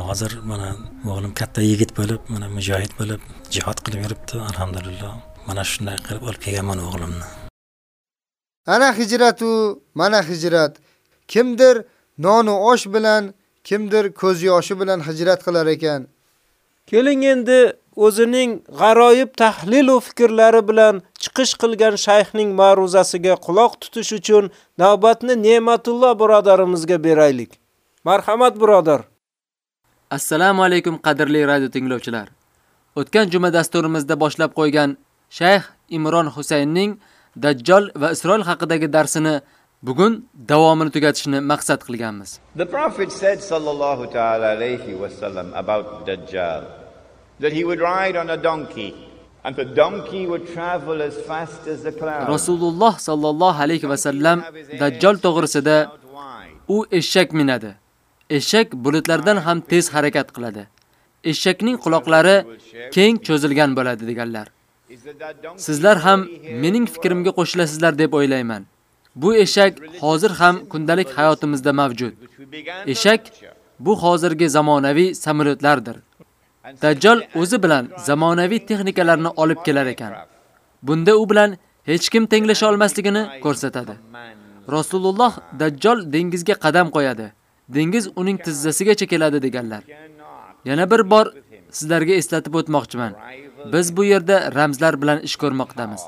hozir mana o'g'lim katta yigit bo'lib mana mujohid bo'lib jihod qilib yuribdi alhamdulillah. Mana shunday qilib olib kelganman o'g'limni. Ana hijratu mana hijrat. Kimdir nonu osh bilan kimdir ko'z yoshi bilan hijrat qilar ekan keling endi o'zining g'aroyib tahlil va fikrlari bilan chiqish qilgan shayxning ma'ruzasiga quloq tutish uchun navbatni Ne'matulloh birodarimizga beraylik. Marhamat birodar. Assalomu alaykum qadrli radio tinglovchilar. O'tgan juma dasturimizda boshlab qo'ygan Shayx Imron Husaynning Dajjal va Isroil haqidagi darsini bugun davomini tugatishni maqsad qilganmiz. The Prophet said sallallahu ta'ala alayhi wa sallam about Dajjal that he would ride on a donkey and the donkey would travel as fast as the clouds. Rasululloh sallallohu alayhi va sallam Dajjal to'g'risida u eshak minadi. Eshak bulutlardan ham tez harakat qiladi. Eshakning quloqlari keng cho'zilgan bo'ladi deganlar. Sizlar ham mening fikrimga qo'shilasizlar deb o'ylayman. Bu eshak hozir ham kundalik hayotimizda mavjud. Eshak bu hozirgi zamonaviy samolyotlardir. Dajjal o'zi bilan zamonaviy texnikalarni olib kelar ekan. Bunda u bilan hech kim tenglasha olmasligini ko'rsatadi. Rasululloh Dajjal dengizga qadam qo'yadi. Dengiz uning tizzasigacha keladi deganlar. Yana bir bor sizlarga eslatib o'tmoqchiman. Biz bu yerda ramzlar bilan ish ko'rmoqdamiz.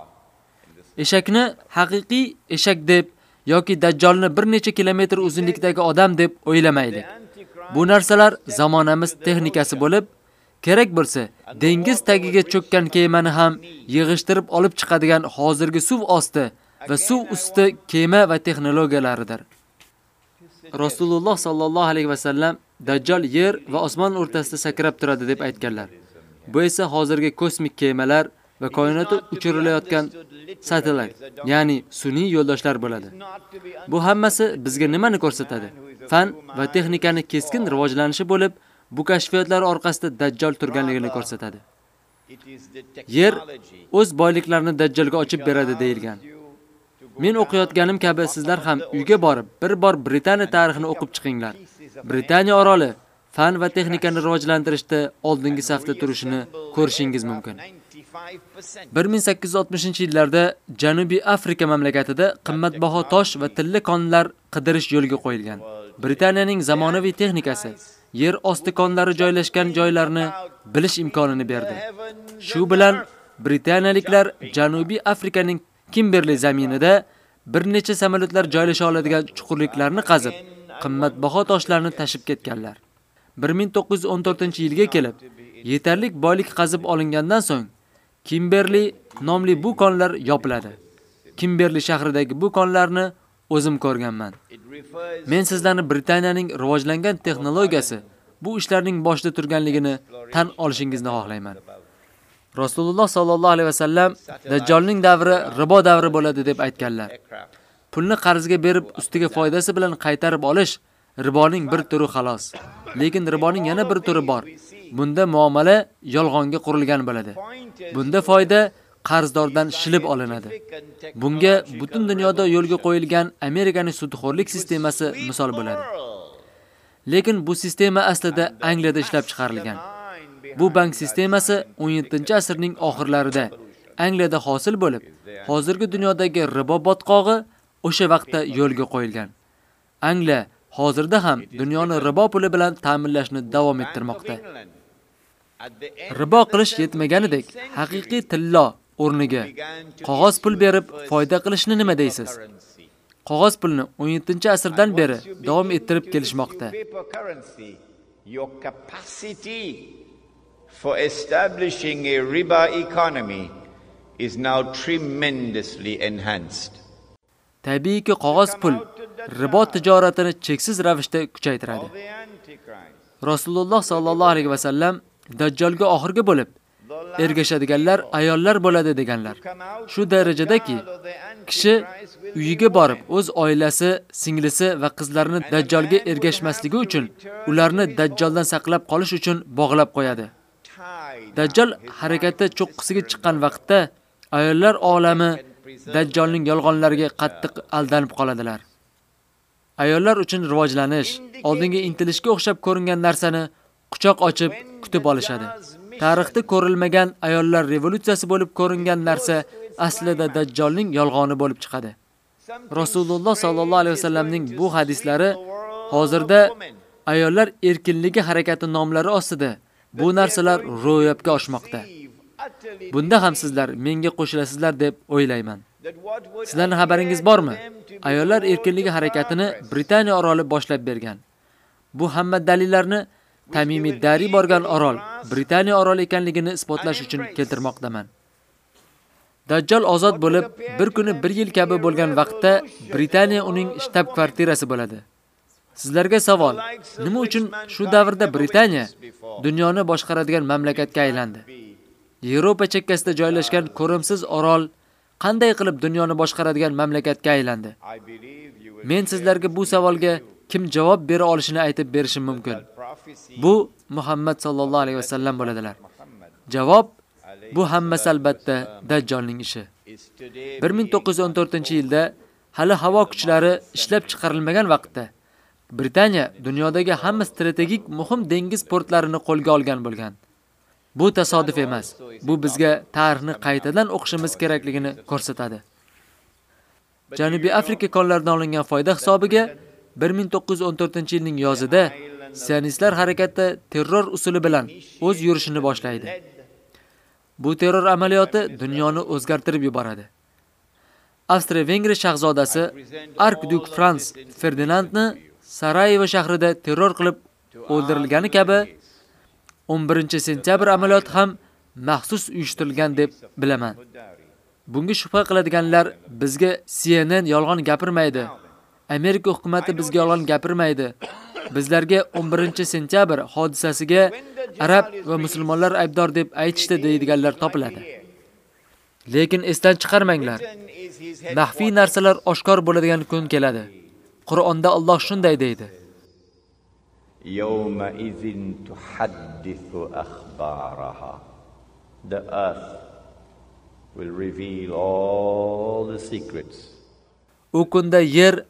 Eshakni haqiqiy eshak deb yoki Dajjalni bir necha kilometr uzunlikdagi odam deb o'ylamaylik. Bu narsalar zamonamiz texnikasi bo'lib, kerak bo'lsa, dengiz tagiga cho'kkan kemani ham yig'ishtirib olib chiqadigan hozirgi suv osti va suv usti kema va texnologiyalaridir. Rasululloh sallallohu alayhi va sallam Dajjal yer va osmon o'rtasida sakrab turadi deb aytganlar. Bu esa hozirgi kosmik kemalar va koinotda uchirilayotgan satellit, ya'ni sun'iy yo'ldoshlar bo'ladi. Bu hammasi bizga nimani ko'rsatadi? Fan va texnikani keskin rivojlanishi bo'lib, bu kashfiyotlar orqasida Dajjal turganligini ko'rsatadi. Yer o'z boyliklarini Dajjalga ochib beradi deyilgan. Men o'qiyotganim kabi sizlar ham uyga borib, bir bor Britaniya tarixini o'qib chiqinglar. Britaniya oroli fan va texnikani rivojlantirishda oldingi safda turishini ko'rishingiz mumkin. 1860-yillarda Janubiy Afrika mamlakatida qimmatbaho tosh va tilla konlar qidirish yo'lga qo'yilgan. Britaniyaning zamonaviy texnikasi yer osti konlari joylashgan joylarni bilish imkonini berdi. Shu bilan Britaniyaliklar Janubiy Afrikaning Kimberley zaminida bir necha samolyotlar joylasha oladigan chuqurliklarni qazib, qimmatbaho toshlarni tashib ketganlar. 1914-yilga kelib, yetarlik boylik qazib olingandan so'ng Kimberley nomli bu konlar yopiladi. Kimberley shahridagi bu konlarni o'zim ko'rganman. Men sizlarni Britaniyaning rivojlangan texnologiyasi bu ishlarning boshida turganligini tan olishingizni xohlayman. Rasululloh sallallohu alayhi vasallam Dajjolning davri ribo davri bo'ladi deb aytganlar. Pulni qarzga berib ustiga foydasi bilan qaytarib olish riboning bir turi xolos. Lekin riboning yana bir turi bor. Bunda muomala yolg'onga qurilgan bo'ladi. Bunda foyda qarzdordan shilib olinadi. Bunga butun dunyoda yo'lga qo'yilgan Amerikaning sudxo'rlik sistemasi misol bo'ladi. Lekin bu sistema aslida Angliyada ishlab chiqarilgan. Bu bank sistemasi 17-asrning oxirlarida Angliyada hosil bo'lib, hozirgi dunyodagi ribo botqog'i o'sha vaqtda yo'lga qo'yilgan. Angliya hozirda ham dunyoni ribo puli bilan ta'minlashni davom ettirmoqda. Ribo qilish yetmaganidek, haqiqiy tillo o'rniga qog'oz pul berib foyda qilishni nima deysiz? Qog'oz pulni 17-asrdan beri davom ettirib kelishmoqda. Your capacity for establishing a riba economy is now tremendously enhanced. Tabiiyki qog'oz pul ribo tijoratini cheksiz ravishda kuchaytiradi. Rasululloh sallallohu alayhi va sallam Dajjolga oxirgi bo'lib ergashadiganlar ayollar bo'ladi deganlar. Shu darajadaki kishi uyiga borib o'z oilasi, singlisi va qizlarini Dajjolga ergashmasligi uchun ularni Dajjoldan saqlab qolish uchun bog'lab qo'yadi. Dajjal harakati cho'qqisiga chiqqan vaqtda ayollar olami Dajjolning yolg'onlariga qattiq aldanib qoladilar. Ayollar uchun rivojlanish, oldinga intilishga o'xshab ko'ringan narsani quchoq ochib kutib olishadi. Tarixda ko'rilmagan ayollar revolyutsiyasi bo'lib ko'ringan narsa aslida Dajjolning yolg'oni bo'lib chiqadi. Rasululloh sallallohu alayhi vasallamning bu hadislari hozirda ayollar erkinligi harakati nomlari ostida bu narsalar ro'yobga oshmoqda. Bunda ham sizlar menga qo'shilasizlar deb o'ylayman. Sizlarning xabaringiz bormi? Ayollar erkinligi harakatini Britaniya oroli boshlab bergan. Bu hamma dalillarni Tamimiy Dari borgan orol Britaniya oroli ekanligini isbotlash uchun keltirmoqdaman. Dajjal ozod bo'lib, bir kuni 1 yil kabi bo'lgan vaqtda Britaniya uning shtab kvartirasi bo'ladi. Sizlarga savol, nima uchun shu davrda Britaniya dunyoni boshqaradigan mamlakatga aylandi? Yevropa chekkasida joylashgan ko'rimsiz orol qanday qilib dunyoni boshqaradigan mamlakatga aylandi? Men sizlarga bu savolga kim javob bera olishini aytib berishim mumkin. Bu Muhammad sallallohu alayhi vasallam bo'ladilar. Javob bu hammasi albatta Dajjolning ishi. 1914-yilda hali havo kuchlari ishlab chiqarilmagan vaqtda Britaniya dunyodagi hamma strategik muhim dengiz portlarini qo'lga olgan bo'lgan. Bu tasodif emas. Bu bizga tarixni qaytadan o'qishimiz kerakligini ko'rsatadi. Janubiy Afrika konlaridan olingan foyda hisobiga 1914-yilning yozida sionistlar harakati terror usuli bilan o'z yurishini boshlaydi. Bu terror amaliyoti dunyoni o'zgartirib yuboradi. Avstriya-Vengriya shahzodasi Arkduk Franz Ferdinandni Sarayevo shahrida terror qilib o'ldirilgani kabi 11-sentyabr amaliyoti ham maxsus uyushtirilgan deb bilaman. Bunga shubha qiladiganlar bizga CNN yolg'on gapirmaydi. Amerika hukumatı bizga yolg'on gapirmaydi. Bizlarga 11-sentyabr hodisasiga arab va musulmonlar aybdor deb aytishdi deydiganlar topiladi. Lekin esdan chiqarmanglar. Maxfiy narsalar oshkor bo'ladigan kun keladi. Qur'onda Alloh shunday deydi: Yawma izin tuhaddithu akhbaraha. The earth will reveal all the secrets. U kunda yer